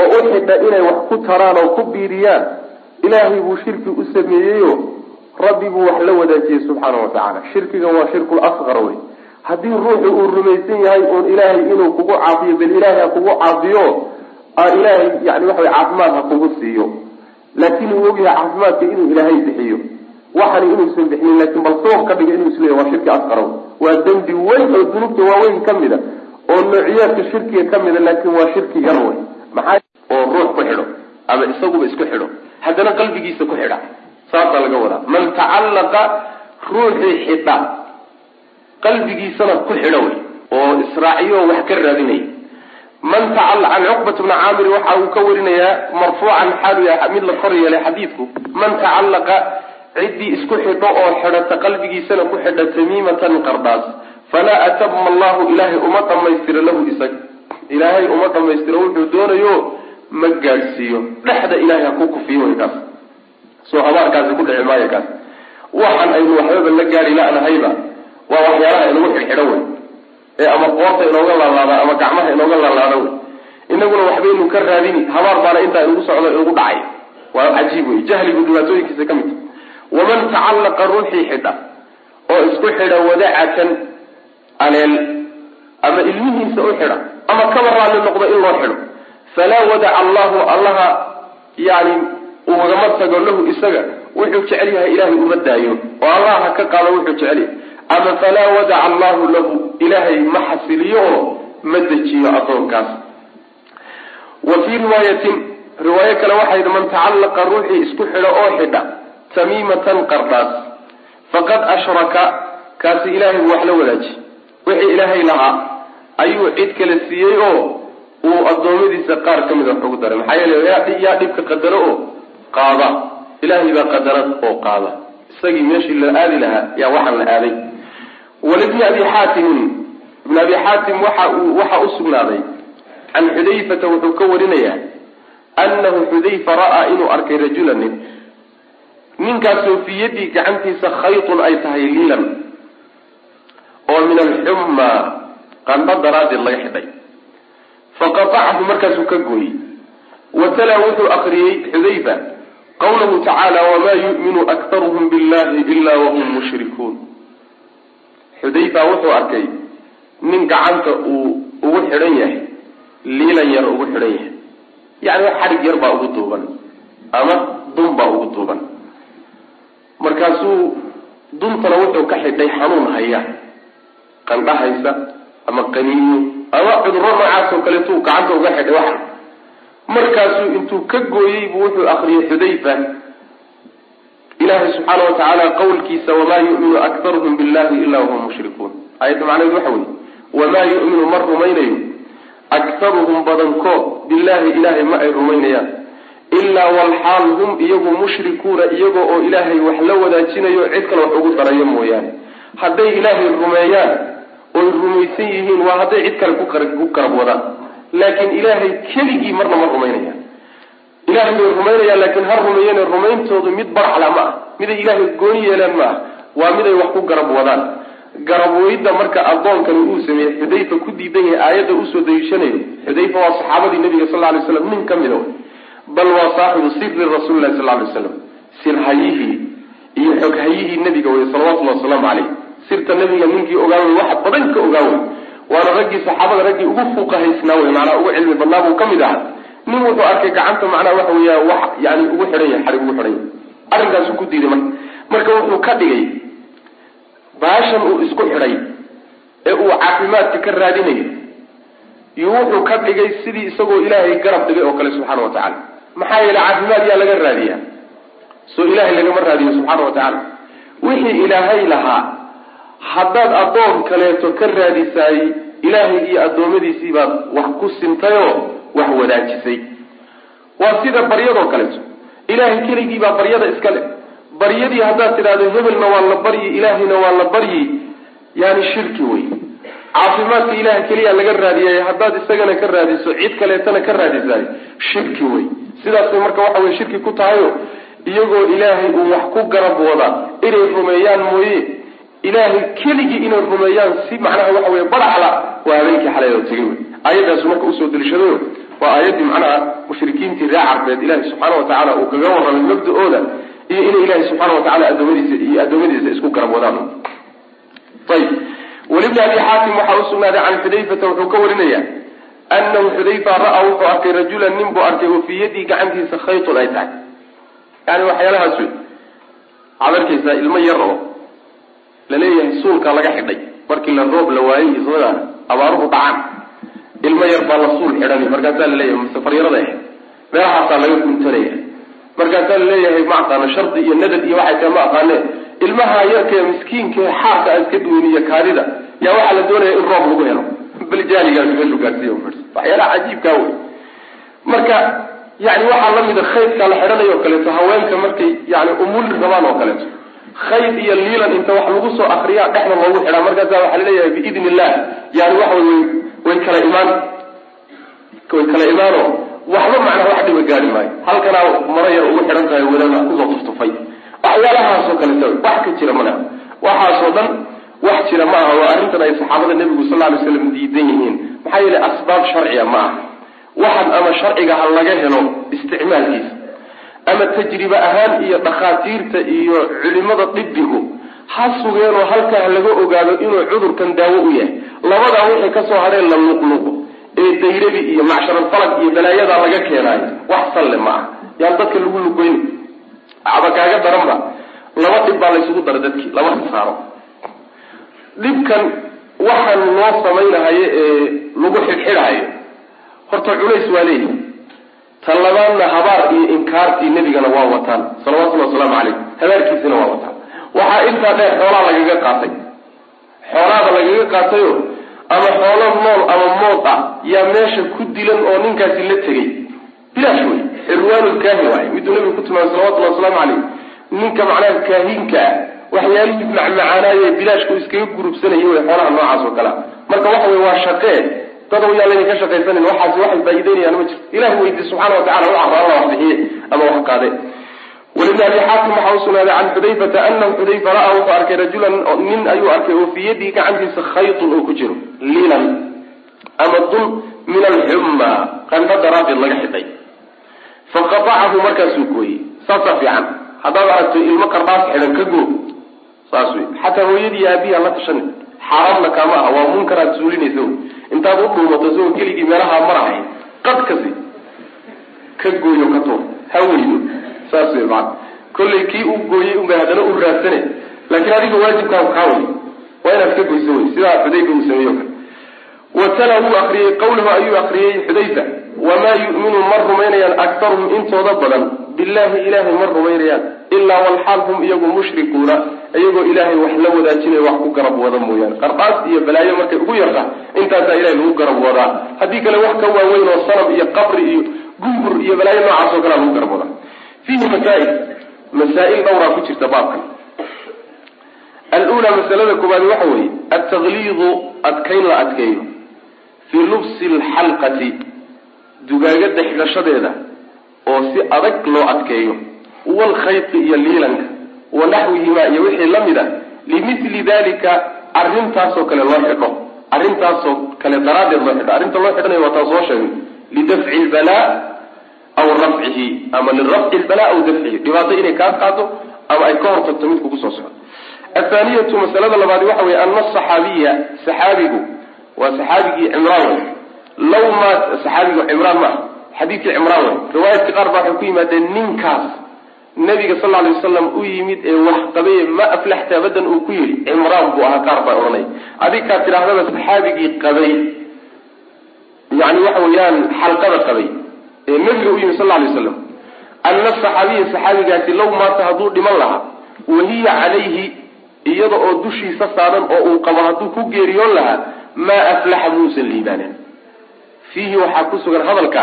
oo u xidha inay wax ku taraan oo ku biiriyaan ilaahay buu shirki u sameeyeyo rabbi buu wax la wadaajiyey subxaana wa tacaala. Shirkigan waa shirkul asqar wey. Haddii ruuxu uu rumaysan yahay uun ilaahay inuu kugu caafiyo bal ilaahay ha kugu caafiyo ilaahay yani waxa caafimaad ha kugu siiyo. Laakiin uu ogyahay caafimaadka inuu ilaahay bixiyo waxani inuusan bixinin laakiin bal sabab ka dhiga inuu isleeyahy waa shirki asqarow waa dembi weyn oo dunuubta waaweyn ka mida oo noociyaadka shirkiga ka mida laakiin waa shirki yar wey maxaa oo ruux ku xidho ama isaguba isku xidho. Haddana qalbigiisa ku xidha. Saasaa laga wadaa. Man tacallaqa ruuxii xidha qalbigiisana ku xidho wey oo israaciyo wax ka raadinaya man tacala can cuqbat bni caamir waxa uu ka warinayaa marfuucan xaalu yahay mid la kor yeelay xadiidku. Man tacallaqa ciddii isku xidho oo xidhata qalbigiisana ku xidha tamiimatan qardhaas falaa atama allahu ilaahay uma dhamaystiro lahu isag. Ilaahay uma dhamaystiro wuxuu doonayo ma gaadhsiiyo. Dhexda ilahay ha ku kufiyo kaas. Soo habaarkaasi ku dhici maayo kaas. Waxaan aynu waxbaba la gaadhi la-nahayba waa waxyaalaha inagu xidhxidho wey ee ama qoorta inooga laalaada ama gacmaha inooga laalaada wey inaguna waxbaynu ka raadini habaar baana intaa inugu socdo inugu dhacay. Waa cajiib wey jahligu dhibaatooyinkiisa ka mid waman tacallaqa ruuxii xidha oo isku xidha wadacatan aleel ama ilmihiisa u xidha ama kaba raalli noqdo in loo xidho. Falaa wadaca allahu allaha yani ugama tago lahu isaga wuxuu jecel yahay ilaahay uma daayo oo allah ha ka qaado wuxuu jecel yahay. Ama falaa wadaca allahu lahu ilaahay ma xasiliyo oo ma dejiyo addoonkaas. Wa fii riwaayatin riwaayo kale waxay man tacallaqa ruuxii isku xidho oo xidha tamiimatan qardhaas faqad ashraka kaasi ilaahay buu wax la wadaaji wixii ilaahay lahaa ayuu cid kale siiyey oo uu addoommadiisa qaar ka mida wax ugu daray. Maxaa yeele yaa dhibka qadaro oo qaada. Ilaahay baa qadarad oo qaada. Isagii meeshii la aadi lahaa yaa waxaan la aaday. Walibni abi xaatimin ibn abi xaatim waxa uu waxa u sugnaaday. Can xudayfata wuxuu ka warinayaa annahu xudayfa ra'aa inuu arkay rajula nin ninkaasoo fii yaddii gacantiisa khaytun ay tahay liilan oo min alxumma qandho daraaddeed laga xidhay. Faqatacahu markaasuu ka gooyey. Wa talaa wuxuu akriyey xudayfa qawlahu tacaala wamaa yu'minu aktaruhum billahi ila wahum mushrikuun. Xudayfa wuxuu arkay nin gacanta uu ugu xidhan yahay liilan yar ugu xidhan yahay. Yacni xadhig yar baa ugu duuban ama dun baa ugu duuban markaasuu duntana wuxuu ka xidhay xanuun haya qandha haysa ama qaniinyo ama cudurro noocaas oo kaleetuu gacanta uga xidhay waxa markaasuu intuu ka gooyey buu wuxuu akriyay xudayfa. Ilaahay subxaana wa tacaala qawlkiisa wamaa yu'minu aktaruhum billahi ila wahum mushrikuun. Aayadda macnaheed waxa weeye wamaa yu'minu ma rumaynayo? Aktaruhum badankood billahi ilaahay ma ay rumaynayaan ilaa walxaal hum iyagu mushrikuuna iyago oo ilaahay wax la wadaajinayo cid kale wax ugu darayo mooyaane. Hadday ilaahay rumeeyaan oy rumaysan yihiin waa hadday cid kale ku karab wadaan. Laakiin ilaahay keligii marna ma rumaynayaan ilahay bay rumaynayaan laakiin ha rumeeyeen rumayntoodu mid baraxla ma ah miday ilaahay gooni yeelaan ma ah waa miday wax ku garab wadaan. Garabweydda marka addoonkani uu sameeyey xudayfa ku diidan yahay aayadda u soo daliishanayo xudayfa waa saxaabadii nabiga sal lay slam nin ka mida bal waa saaxibu siri rasuuli lahi sal lay slam sirhayihii iyo xoghayihii nabiga wey salawatullhi wasalaamu caleyh sirta nabiga ninkii ogaawey waxa badan ka ogaawey waana raggii saxaabada raggii ugu fuuqahaysnaa wey macnaa ugu cilmi badnaa buu ka mid ahaa nin wuxuu arkay gacanta macnaha waxa weya wax yani ugu xidhan yahay xarig ugu xidhan yahay arrinkaasuu ku diiday marka marka wuxuu ka dhigay baashan uu isku xidhay ee uu caafimaadka ka raadinayo iyo wuxuu ka dhigay sidii isagoo ilaahay garab dhigay oo kale subxaana wa tacala maxaa yeele caafimaad yaa laga raadiyaa soo ilaahay lagama raadiyo subxaana wa tacaala. Wixii ilaahay lahaa haddaad addoon kaleeto ka raadisaay ilaahay iyo addoommadiisii baad wax ku sintayoo wax wadaajisay. Waa sida baryadoo kaleeto ilaahay keligii baa baryada iska le baryadii haddaad tidhahdo hebelna waa la baryi ilaahayna waa la baryi yani shirki wey caafimaadka ilaah keliya laga raadiyay haddaad isagana ka raadiso cid kaleetana ka raadisaay. Shirki wey. Sidaasay marka waxa wey shirki ku tahayo iyagoo ilaahay uu wax ku garab wada inay rumeeyaan mooye. Ilaahay keligii inay rumeeyaan si macnaha waxa wey badaxla waa habeenkii xalayoo tegay wey. Aayadaasu marka u soo daliishadayo waa aayaddii macnaha mushrikiintii ree carbeed ilaahay subxaana wa tacaala uu kaga warramay mabda-ooda iyo inay ilaahay subxaana wa tacala adoomadiisa iyo addoommadiisa isku garab wadaan. Ayib walibni abi xaatim waxaa usugnaaday can xudayfata wuxuu ka warinaya anahu xudayfa ra'a wuxuu arkay rajulan nin buu arkay oo fii yadii gacantiisa khaytun ay tahay. Yani waxyaalahaas wey waxaad arkaysaa ilmo yar oo la leeyahay suulka laga xidhay. Markii la roob la waayay ismada abaaruhu dhacaan. Ilmo yar baa la suul xidhanay markaasaa la leeyahay masafaryarada ah meelahaasaa laga guntanaya markaasaa la leeyahay ma aqaano shardi iyo nadad iyo waxay tahay ma aqaane ilmaha yarka miskiinka xaarka a iska duwin iyo kaadida yaa waxaa la doonaya in roob lagu helo. Bal jaaligaas meeshu gaarsiiy waxyaalaha cajiibkaa wey marka yani waxaa lamida khaydka la xidhanayo o kaleeto haweenka markay yani umuli rabaan oo kaleeto. Khayd iyo liilan inta wax lagu soo akriyaa dhexda loogu xidhaa markaasa waxaa la leeyahay biidn illah yani waxa way way kala imaan. Way kala imaano. Waxba macnaa wax dhiba gaari maayo. Halkanaa maro yar ugu xidhan tahay waddada ku soo tuftufay waxyaalahaasoo kaleeto wax ka jira malaha waxaasoo dhan wax jira ma aha waa arrintan ay saxaabada nebigu sal ly slam diidan yihiin. Maxaa yeele asbaab sharciya ma aha. Waxan ama sharciga ha laga helo isticmaalkiisa. Ama tajribe ahaan iyo dhakhaatiirta iyo culimada dibigu ha sugeenoo halkaa laga ogaado inuu cudurkan daawo u yahay. Labadaa wixii ka soo hadheen la luqluqo ee dayrabi iyo macsharalfalag iyo balaayadaa laga keenaayo. Wax salle ma ah yaan dadka lagu lugoyn daranba. Laba dhib baa laysugu dara dadkii laba saaro. Dhibkan waxaan loo samaynahayo ee lagu xidhxidhayo horta culays waa leeyihi tan labaadna habaar iyo inkaartii nebigana waa wataan. Salawatullhi wasalaamu calayh habaarkiisina waa wataan. Waxaa intaa dheer xoolaa lagaga qaatay. Xoolaada lagaga qaatayo ama xoolo nool ama mood ah yaa meesha ku dilan oo ninkaasi la tegay bilaash wey irwaanulkaahin waaye. Miduu nabigu ku tilmaamay salawatullahi wasalaamu calayh ninka macnaha kaahinka ah waxyaalihii macmacaanaaye bilaashku iskaga gurubsanaya wey xoolaha noocaas oo kalea marka waxa wey waa shaqee. Dad yaa layna ka shaqaysanan waxaasi waxay faa'iideynayaan ma jirto ilah weydi subxana watacala u carra alla wax bixiye ama wax qaade. Walibni abi xaakim waxaa usugnaaday can xudayfata anahu xudayfa ra'a wuxuu arkay rajulan nin ayuu arkay oo fii yadihi gacantiisa khaytun oo ku jiro. Lilan ama dun min alxumma qandho daraaddeed laga xidhay. Faqatacahu markaasuu gooyey. Saasaa fiican haddaad aragto ilmo qardhaas xidhan ka goo saas wey xataa hooyadii aabihi la tashan xaaraamna kaama aha waa munkar aad suulinaysa wy intaad u dhuumato isagoo keligii meelaha marahay qad kasi ka gooyo ka tuur ha weydo saas wey maa kollay kii uu gooyey unbay haddana u raadsane laakiin adiga waajibkaagu kaa way waa inaad ka goyso wey sidaa xudayfa uu sameeyo kale. Watala wuu akriyey qawlahu ayuu akriyey xudayfa wamaa yu'minu ma rumaynayaan aktaruhum intooda badan billahi ilaahay ma rumaynayaan ilaa walxaal hum iyagu mushrikuuna iyagoo ilaahay wax la wadaajinayo wax ku garab wada mooyaane qardaas iyo balaayo markay ugu yarta intaasaa ilahay lagu garab wadaa haddii kale wax ka waaweyn oo sanab iyo qabri iyo gumbur iyo balaayo noocaas oo kalea lagu garab wadaa fiihi masaail masaa-il dhowraa ku jirta baabkan alula masalada koobaadi waxa weeye altaqliidu adkayn la adkeeyo fii lubsi alxalqati dugaagada xidhashadeeda oo si adag loo adkeeyo. Walkhayti iyo liilanka wa naxwihimaa iyo wixii la mid a limithli dalika arrintaasoo kale loo xidho arrintaasoo kale daraaddeed loo xidho arrinta loo xidhanayo waa taan soo sheegay. Lidafci lbalaa aw rafcihi ama lirafci lbalaa aw dafcihi. Dhibaato inay kaa qaado ama ay ka hortagto mid kugu soo socdo. Athaaniyatu masalada labaadi waxa weye ana asaxaabiya saxaabigu waa saxaabigii cimraan law maa saxaabigu cimraan maaha xadiidkii cimraan wey riwaayadka qaar baa waxay ku yimaadeen ninkaas nabiga sal alay wasalam u yimid ee wax qabaye ma aflaxta abadan uu ku yidhi cimraan buu ahaa qaar baa odhanay. Adinkaa tidhaahdaba saxaabigii qabay yani waxa weeyaan xalqada qabay ee nabiga u yimid sal alay waslam ana saxaabiya saxaabigaasi law maata hadduu dhiman lahaa wahiya calayhi iyada oo dushiisa saaran oo uu qabo hadduu ku geeriyoon lahaa maa aflaxa muusan liibaanen fiihi waxaa ku sugan hadalka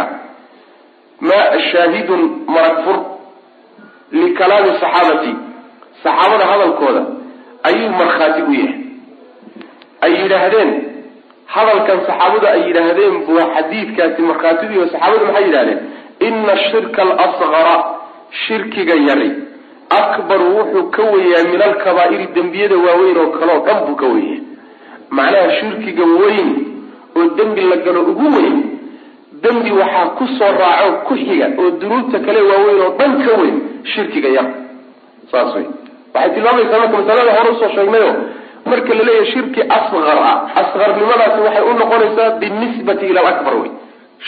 ma shaahidun marag fur likalaami saxaabati. Saxaabada hadalkooda ayuu markhaati u yahay. Ay yidhaahdeen hadalkan saxaabadu ay yidhaahdeen buu xadiidkaasi markhaatidu yaho saxaabadu maxay yidhahdeen ina shirka alasgara shirkiga yari akbaru wuxuu ka weyaa min alkabaa'iri dembiyada waaweyn oo kale oo dhan buu ka weyaa macnaha shirkiga weyn oo dembi la galo ugu weyn dembi waxaa ku soo raaco ku xiga oo dunuubta kale waaweyn oo dhan ka weyn shirkiga yar. Saas wey waxay tilmaamaysaa marka masalada hore u soo sheegnayo marka la leeyahay shirki asqar ah. Asqarnimadaasi waxay u noqonaysaa binisbati ila alakbar wey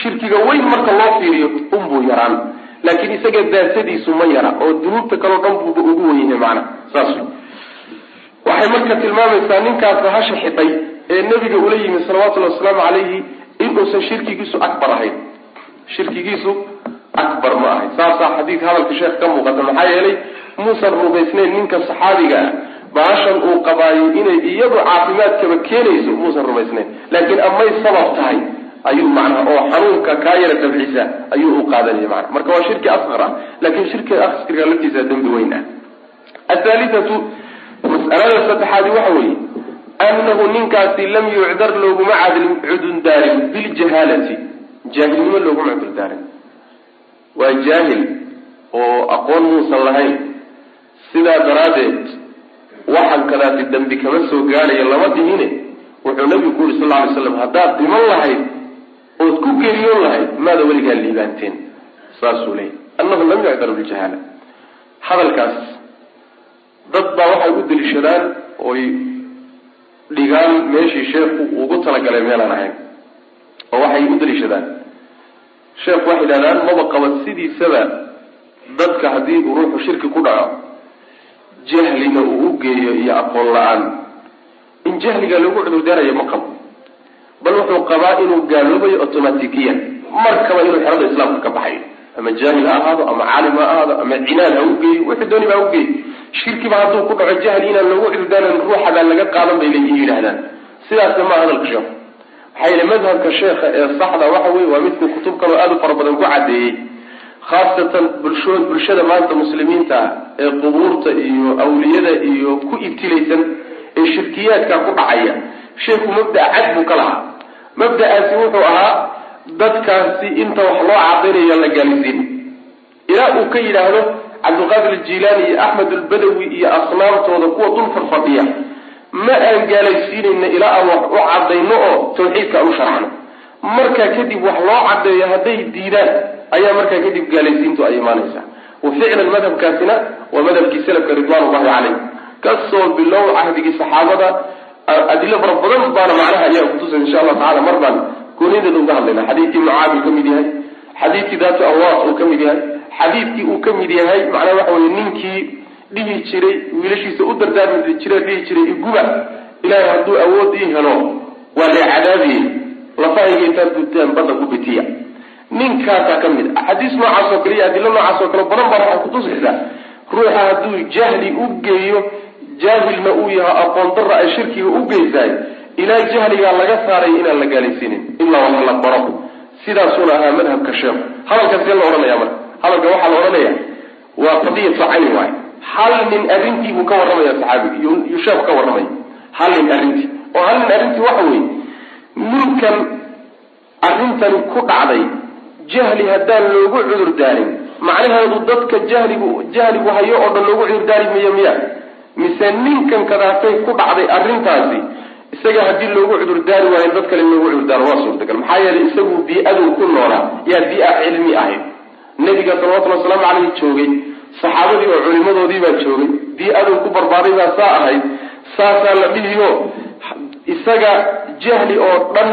shirkiga weyn marka loo fiiriyo unbuu yaraan. Laakiin isaga daasadiisu ma yara oo dunuubta kaleo dhan buuba ugu wenyahay macana saas waxay marka tilmaamaysaa ninkaas bahasha xidhay ee nebiga ula yimi salawatullhi wasalaamu calayhi inuusan shirkigiisu akbar ahayn. Shirkigiisu akbar ma ahayn. Saasaa xadiidka hadalka sheekh ka muuqata. Maxaa yeelay muusan rumaysnayn ninka saxaabiga ah. Bahashan uu qabaayo inay iyadu caafimaadkaba keenayso muusan rumaysnayn. Laakiin amay sabab tahay ayuu macnaha oo xanuunka kaa yara dabcisa ayuu u qaadanaya mana marka waa shirki asqar ah laakiin shirkiga asqarka laftiisa dembi weyn ah. Athaalithatu mas'alada saddexaadi waxa weeye annahu ninkaasi lam yucdar looguma cudundaarin biljahaalati jaahilnimo looguma cudurdaarin waa jaahil oo aqoon muusan lahayn sidaa daraaddeed waxan kadaati dembi kama soo gaadhayo lama dhihine wuxuu nabigu ku yuri sal lla alay slam haddaad dhiman lahayd ood ku geeriyoon lahayd maada weligaa liibaanteen saasuu leeyay annahu lam yucdar biljahaala hadalkaas dad baa waxay u deliishadaan oy dhigaan meeshii sheekhu ugu talagalay meelaan ahayn oo waxay u daliishadaan. Sheekhu waxay yidhahdaan maba qaba sidiisaba dadka haddii uu ruuxu shirki ku dhaco jahlina uu u geeyo iyo aqoon la'aan. In jahliga lagu cudurdaarayo ma qabo bal wuxuu qabaa inuu gaaloobayo automatikiyan markaba inuu xerada islaamka ka baxayo. Ama jaahil ha ahaado ama caalim ha ahaado ama cinaad ha u geeyo wixii dooni ba ha u geeyo shirkiba hadduu ku dhaco jahli inaan loogu cudurdaaran ruuxabaa laga qaadan bay leeyihiin yidhahdaan sidaasna maa hadalka sheekhu maxaa yeele madhabka sheekha ee saxda waxa weye waa midku kutub kaloo aada u fara badan ku caddeeyey khaasatan bulsho bulshada maanta muslimiinta ah ee qubuurta iyo awliyada iyo ku ibtilaysan ee shirkiyaadka ku dhacaya. Sheekhu mabda' cad buu ka lahaa. Mabda'aasi wuxuu ahaa dadkaasi inta wax loo cadaynayo la gaalisiin ilaa uu ka yidhaahdo cabdulqaadir aljilaani iyo axmed albadawi iyo asnaamtooda kuwa dul farfadhiya ma aan gaalaysiinayna ilaa aan wax u cadayno oo tawxiidka aan u sharxno. Markaa kadib wax loo cadeeyo hadday diidaan ayaa markaa kadib gaalaysiintu ay imaanaysaa. Wa ficlan madhabkaasina waa madhabkii salafka ridwaan ullahi caleyh ka soo bilow cahdigii saxaabada adilo fara badan baana macnaha ayaa kutusa insha allah tacala mar baan goonideeda uga hadlayna xadiidkii mucaabi ka mid yahay xadiidkii daatu awaas uu ka mid yahay xadiidkii uu ka mid yahay macnaha waxa weye ninkii dhihi jiray wiilashiisa u dardaarmi jira dhihi jiray iguba ilaahay hadduu awood ii helo waa la cadaabiyey. Lafahayga intaad gutaan badda ku bitiya. Ninkaasaa ka mid a xadiis noocaas oo kale iyo adilo noocaas oo kale badan baa waxay kutusaysaa ruuxa hadduu jahli u geeyo jaahilna uu yahay aqoon darra ay shirkiga u geysaay ilaa jahligaa laga saaray inaan la gaalaysiinin ilaa wax la baro. Sidaasuuna ahaa madhabka sheekhu hadalkaas see la odhanaya marka hadalka waxaa la odhanaya waa qadiyatu cayni waay hal nin arrintii buu ka warramaya saxaabiga sheekhu ka warramaya hal nin arrintii. Oo hal nin arrintii waxa weeye ninkan arrintani ku dhacday jahli haddaan loogu cudur daarin. Macnaheedu dadka jahligu jahligu hayo oo dhan loogu cudurdaari mayo miya mise ninkan kadaasay ku dhacday arrintaasi isaga haddii loogu cudurdaari waayo dad kale loogu cudurdaaro waa suurtagal. Maxaa yeelay isagu bii-aduu ku noolaa yaa bii-a cilmi ahayd nebiga salawatullhi wasalaamu caleyhi joogay. Saxaabadii oo culimadoodii baa joogay. Bii-aduu ku barbaaday baa saa ahayd. Saasaa la dhihiyo. Isaga jahli oo dhan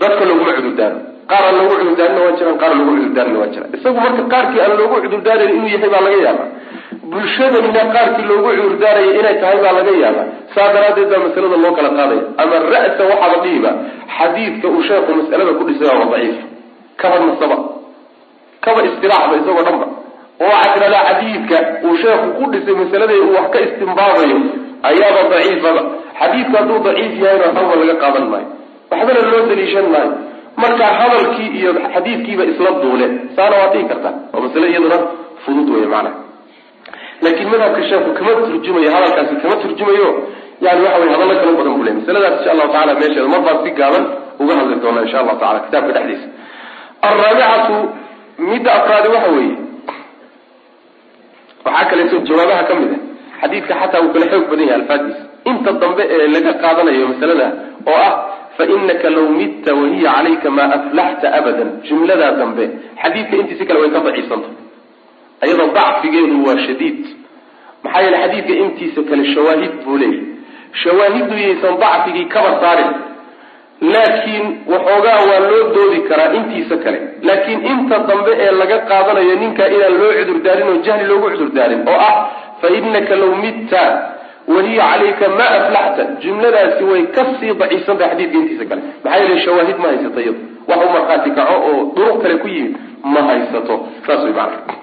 dadka looguma cudurdaaro qaar aan loogu cudurdaarina waa jiraan qaar loogu cudurdaarina waa jiraan. Isagu marka qaarkii aan loogu cudurdaaran inuu yahay baa laga yaabaa. Bulshadanina qaarkii loogu cudurdaaraya inay tahay baa laga yaabaa. Saa daraaddeed baa masalada loo kala qaadaya ama ra'sa waxaaba dhihiba. Xadiidka uu sheekhu mas'alada ku dhisay waa daciif. Kaba nasaba kaba istiraaxba isagoo dhanba. Oo tidhahdaa xadiidka uu sheekhu ku dhisay masalada uu wax ka istimbaabayo ayaaba daciifaba. Xadiidku hadduu daciif yahayna waxba laga qaadan maayo. Waxbana loo daliishan maayo. Marka hadalkii iyo xadiidkiiba isla duule saana waa dhihi kartaa waa masale iyaduna fudud wey macnaha. Laakiin madhabka sheekhu kama turjumayo hadalkaasi kama turjumayo yani waxa wey hadallo kala badan buu ley masaladaas insha allahu tacala meesheeda mar baan si gaaban uga hadli doonaa insha allahu tacala kitaabka dhexdiisa. Alraabicatu midda afraadi waxa weeye. Waxaa kaleeto jawaabaha ka mid a xadiidka xataa uu kala xoog badan yahay alfaadiisa inta dambe ee laga qaadanayo masalada oo ah fainaka law midta wahiya calayka maa aflaxta abadan. Jumladaa dambe xadiidka intiisi kale way ka daciifsanta ayadoo dacfigeedu waa shadiid. Maxaa yeele xadiidka intiisa kale shawaahid buu leeyahy shawaahiddu yaysan dacfigii kaba saarin laakiin waxoogaa waa loo doodi karaa intiisa kale. Laakiin inta dambe ee laga qaadanayo ninkaa inaan loo cudurdaarin oo jahli loogu cudurdaarin oo ah fa innaka law mitta wahiya calayka ma aflaxta. Jumladaasi way ka sii daciifsantahay xadiidka intiisa kale. Maxaa yeele shawaahid ma haysato iyado wax u markhaati kaco oo duruq kale ku yimid ma haysato. Saas way macana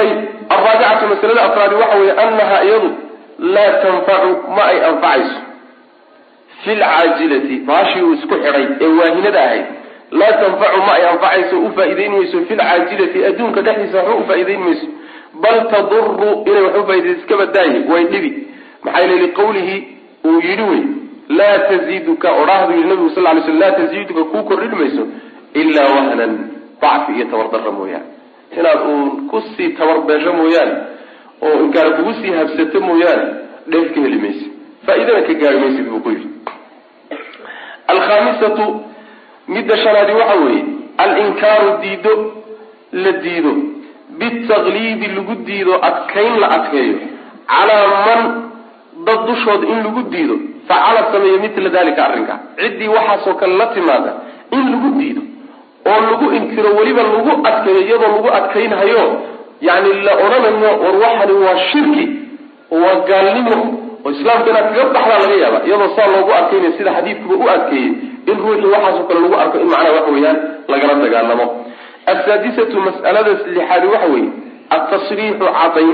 ayb alraabicatu masalada afraadi waxa weeye anaha iyadu laa tanfacu ma ay anfacayso fi lcaajilati baashii uu isku xidhay ee waahinada ahayd. Laa tanfacu ma ay anfacayso u faa'idayn mayso fi lcaajilati adduunka dhexdiisa waxba u faa'idayn mayso. Bal taduru inay wax u faaidayso iska badaaye way dhibi. Maxaa yele liqawlihi uu yidhi wey laa taziiduka odhaahdu yihi nabigu sal lay sl laa taziiduka kuu kordhin mayso ilaa wahnan dacfi iyo tabardara mooyaane. Inaad uun ku sii tabarbeesho mooyaane oo inkaana kugu sii habsato mooyaane dheef ka heli maysid faa-idana ka gaari maysid buu ku yidhi alkhaamisatu midda shanaadi waxa weeye alinkaaru diido la diido. Bitaqliidi lagu diido adkayn la adkeeyo. Calaa man dad dushood in lagu diido facala sameeyo mila dalika arrinkaa ciddii waxaasoo kale la timaada in lagu diido oo lagu inkiro weliba lagu adkeeyo iyadoo lagu adkaynhayo yani la odhanayo war waxani waa shirki waa gaalnimo oo islaamka inaad kaga baxdaa laga yaaba iyadoo saa loogu adkaynayo sida xadiidkuba u adkeeyey in ruuxii waxaasoo kale lagu arko in macnaha waxa weeyaan lagala dagaalamo asaadisatu mas'alada lixaadi waxa weeye altasriixu cadayn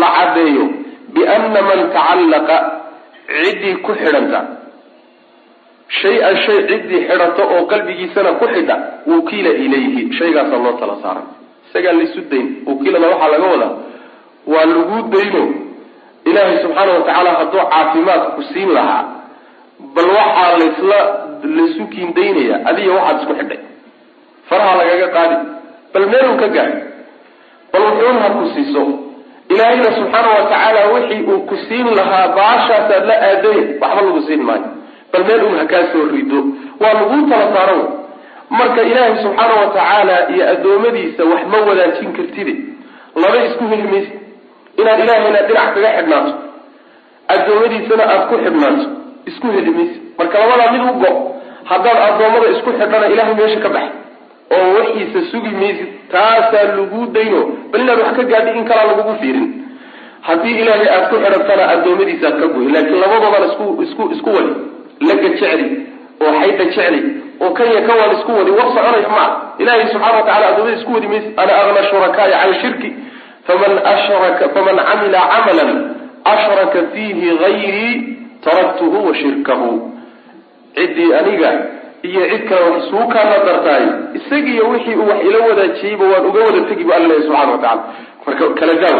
la caddeeyo biana man tacallaqa ciddii ku xidhanta. Shay-an shay ciddii xidhato oo qalbigiisana ku xidha wukiila ilayhi shaygaasaa loo tala saaray. Isagaa laysu dayn wakiilada waxaa laga wadaa waa lagu dayno ilaahay subxaana watacaala hadduu caafimaadka ku siin lahaa bal waxaa laysla laysu kiindaynaya adiga waxaad isku xidhay. Faraha lagaga qaadi bal meelun ka gaadhi bal wuxuun ha ku siiso. Ilaahayna subxaana watacaala wixii uu ku siin lahaa baashaasaad la aaday waxba lagu siin maayo. Bal meel un ha kaa soo rido waa laguu tala saaran marka ilaahay subxaana watacaala iyo addoommadiisa wax ma wadaajin kartide. Laba isku heli maysa inaad ilaahayna dhinac kaga xidhnaato. Addoommadiisana aada ku xidhnaato. Isku heli maysa. Marka labadaa mid u go haddaad addoommada isku xidhana ilahay meesha ka bax oo waxiisa sugi maysid taasaa lagu dayno. Bal inaad wax ka gaadhi in kalaa lagugu fiirin. Haddii ilaahay aada ku xidhantana addoommadiisa aad ka goy laakiin labadoodan isku isku isku wadi. Laga jecli oo xayda jecli oo kanya ka wad isku wadi. War soconaya maa ilaahay subxana watacala addoommadiisa isku wadi maysid. Ana agna shurakaaya can shirki faman camila camalan ashraka fiihi gayrii taraktuhu wa shirkahu ciddii aniga iyo cid kale wax isuu kaana dartaay isagiiyo wixii uu wax ila wadaajiyeyba waan uga wada tegi bu alla subxana watacala marka kala gaaw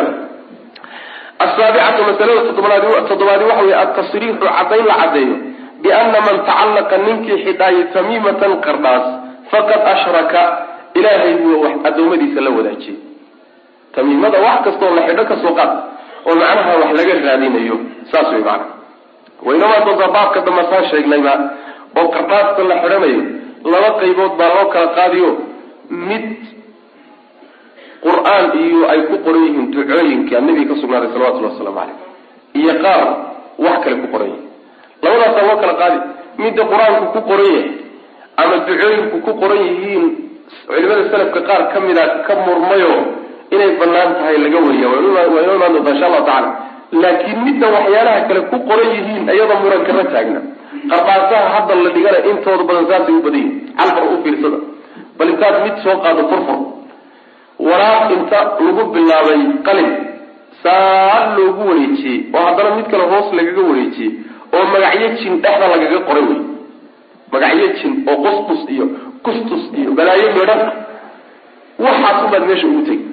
asaabicatu masalada toddobaadi toddobaadi waxa weye altasriixu caddayn la caddeeyo biana man tacallaqa ninkii xidhaayay tamiimatan qardhaas faqad ashraka ilaahay buu wax addoommadiisa la wadaajiyey tamiimada wax kastoo la xidho ka soo qaad oo macnaha wax laga raadinayo saas wey macana waynamaa doontaa baabka dambe saan sheegnayba oo qardhaasta la xidhanayo laba qaybood baa loo kala qaadiyo. Mid qur'aan iyo ay ku qoran yihiin ducooyinka nabiga ka sugnaaday salawatullhi wasalaamu caleyh iyo qaar wax kale ku qoran yihiin labadaasaa loo kala qaadi. Midda qur'aanku ku qoran yahay ama ducooyinku ku qoran yihiin culimada salafka qaar ka mida ka murmayo inay bannaan tahay laga wariya. Waa insha allahu tacala laakiin midda waxyaalaha kale ku qoran yihiin iyadoo muran kama taagna. Qardhaasaha hadda la dhigana intooda badan saasay u badan yihiin calfar u fiirsada. Bal intaad mid soo qaado furfur. Waraaq inta lagu bilaabay qalin saa loogu wareejiyey oo haddana mid kale hoos lagaga wareejiyey oo magacyo jin dhexda lagaga qoray wey. Magacyo jin oo qusqus iyo kustus iyo balaayo midhan waxaasubaad meesha ugu tegi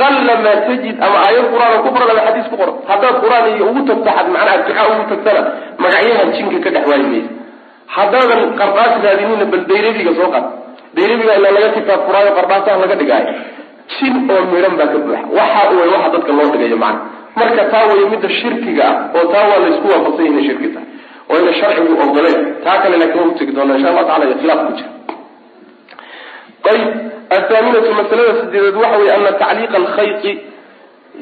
qalla maa tajid ama aayad qur'aan ku qoran ama xadiis ku qoran. Haddaad qur'aan ugu tagto xad macnaha ducaa ugu tagtana magacyaha jinka ka dhex waayi maysa haddaadan qardhaas raadinina bal dayrabiga soo qad dayrabiga ilaa laga kitaab furaayo qardhaasaha laga dhigaayo. Jin oo midhan baa ka buuxa. Waxa way waxa dadka loo dhigayo macna. Marka taa way midda shirkiga ah oo taa waa laysku waafaqsan yahay shirki tahay oo ina sharcigu ogoleen taa kale laakiin waa doona insha allah tacala iyo khilaaf ku jira. Ayb athaaminatu masalada sideedeed waxa weye ana tacliiqa alkhayqi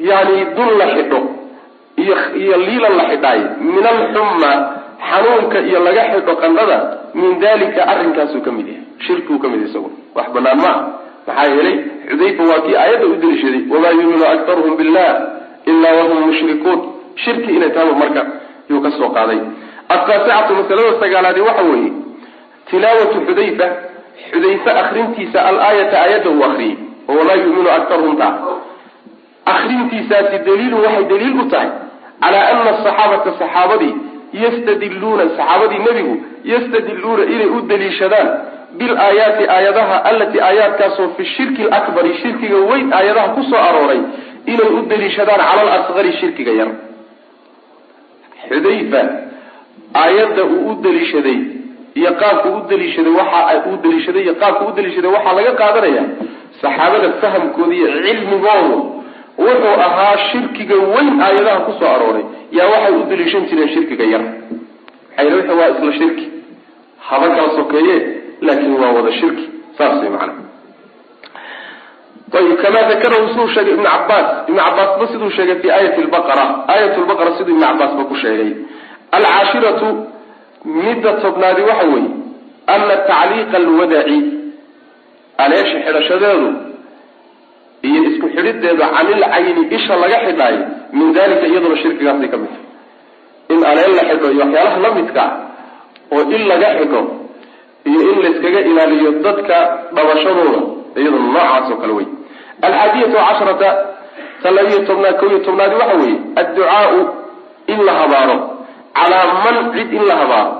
yani dun la xidho iyo liilan la xidhaay min alxumma xanuunka iyo laga xidho qandhada min dalika arrinkaasuu ka mid yahay. Shirkiuu ka mid yahay isagu. Wax banaan ma maxaa yeelay xudayfa waa kii aayadda u deliishaday wamaa yuuminu aktaruhum billah ilaa wahum mushrikuun. Shirki inay tahaba marka yuu ka soo qaaday. Ataasicatu masalada sagaalaadi waxa weeye tilaawatu xudayfa xudayfe akrintiisa alaayata aayadda uu akriyey oo wamaa yuuminu aktaruhum taa akrintiisaasi daliilun waxay daliil u tahay calaa ana asaxaabata saxaabadii yastadiluuna saxaabadii nebigu yastadiluuna inay u daliishadaan bilaayaati aayadaha allatii aayaadkaasoo fi shirki lakbari shirkiga weyn aayadaha ku soo arooray inay u daliishadaan cala alasqari shirkiga yar. Xudayfa aayadda uu u daliishaday iyo qaabku u daliishaday waxa uu daliishaday iyo qaabku u daliishaday waxaa laga qaadanaya saxaabada fahamkooda iyo cilmigoodu wuxuu ahaa shirkiga weyn aayadaha ku soo arooray. Yaa waxay u daliishan jireen shirkiga yar. Maxay waa isla shirki. Haba kala sokeeye laakin waa wada shirki. Saas way macana ayib kamaa dakarahu siduu sheegay ibnu cabaas ibnu cabaasba siduu sheegay fi aayati lbaqara aayat lbaqara siduu ibnu cabaasba ku sheegay. Alcaashiratu midda tobnaadi waxa weeye ana tacliiqa alwadaci aleesha xidhashadeedu iyo isku xidhideeda canil cayni isha laga xidhaayo min dalika iyaduna shirkigaasay ka mid tahay. In aleel la xidho iyo waxyaalaha la midka ah oo in laga xidho iyo in layskaga ilaaliyo dadka dhabashadooda iyaduna noocaas oo kale wey alxaadiyatu casharata ta labiyo tobnaad ko iyo tobnaadi waxa weeye adducaau in la habaaro calaa man cid in la habaaro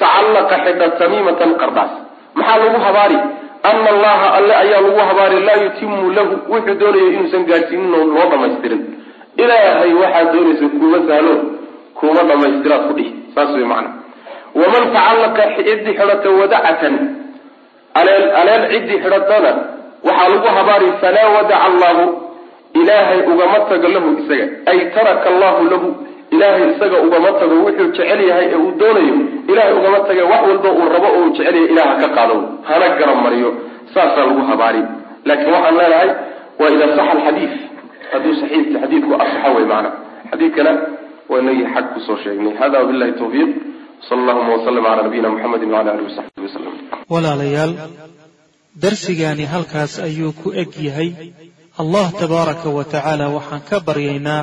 tacallaqa xidha tamiimatan qardaas. Maxaa lagu habaari? Ana allaha alle ayaa lagu habaari laa yutimu lahu wuxuu doonaya inuusan gaadhsiinin oo loo dhamaystirin ilaahay waxaad doonaysa kuuma sahlo kuuma dhamaystiraad ku dhihi. Saas wey macana waman tacallaqa ciddii xidhata wadacatan aleel aleel ciddii xidhatana waxaa lagu habaari falaa wadaca allahu ilaahay ugama tago lahu isaga. Ay taraka allahu lahu ilaahay isaga ugama tago wuxuu jecel yahay ee uu doonayo ilahay ugama taga wax walba uu rabo oo uu jecel yahay ilaah ka qaado hana garab mariyo. Saasaa lagu habaari. Laakiin waxaan leenahay waa idaa saxa alxadiid hadduu saxiix xadiidku asaxa wey maana xadiidkana waa inagii xag ku soo sheegnay. Hada wabillahi tawfiiq. Sal allahuma waslm cala nabiyina muxamedi wala alihi wasaxbihi waslm walaalayaal darsigaani halkaas ayuu ku eg yahay. Allah tabaaraka wa tacaala waxaan ka baryaynaa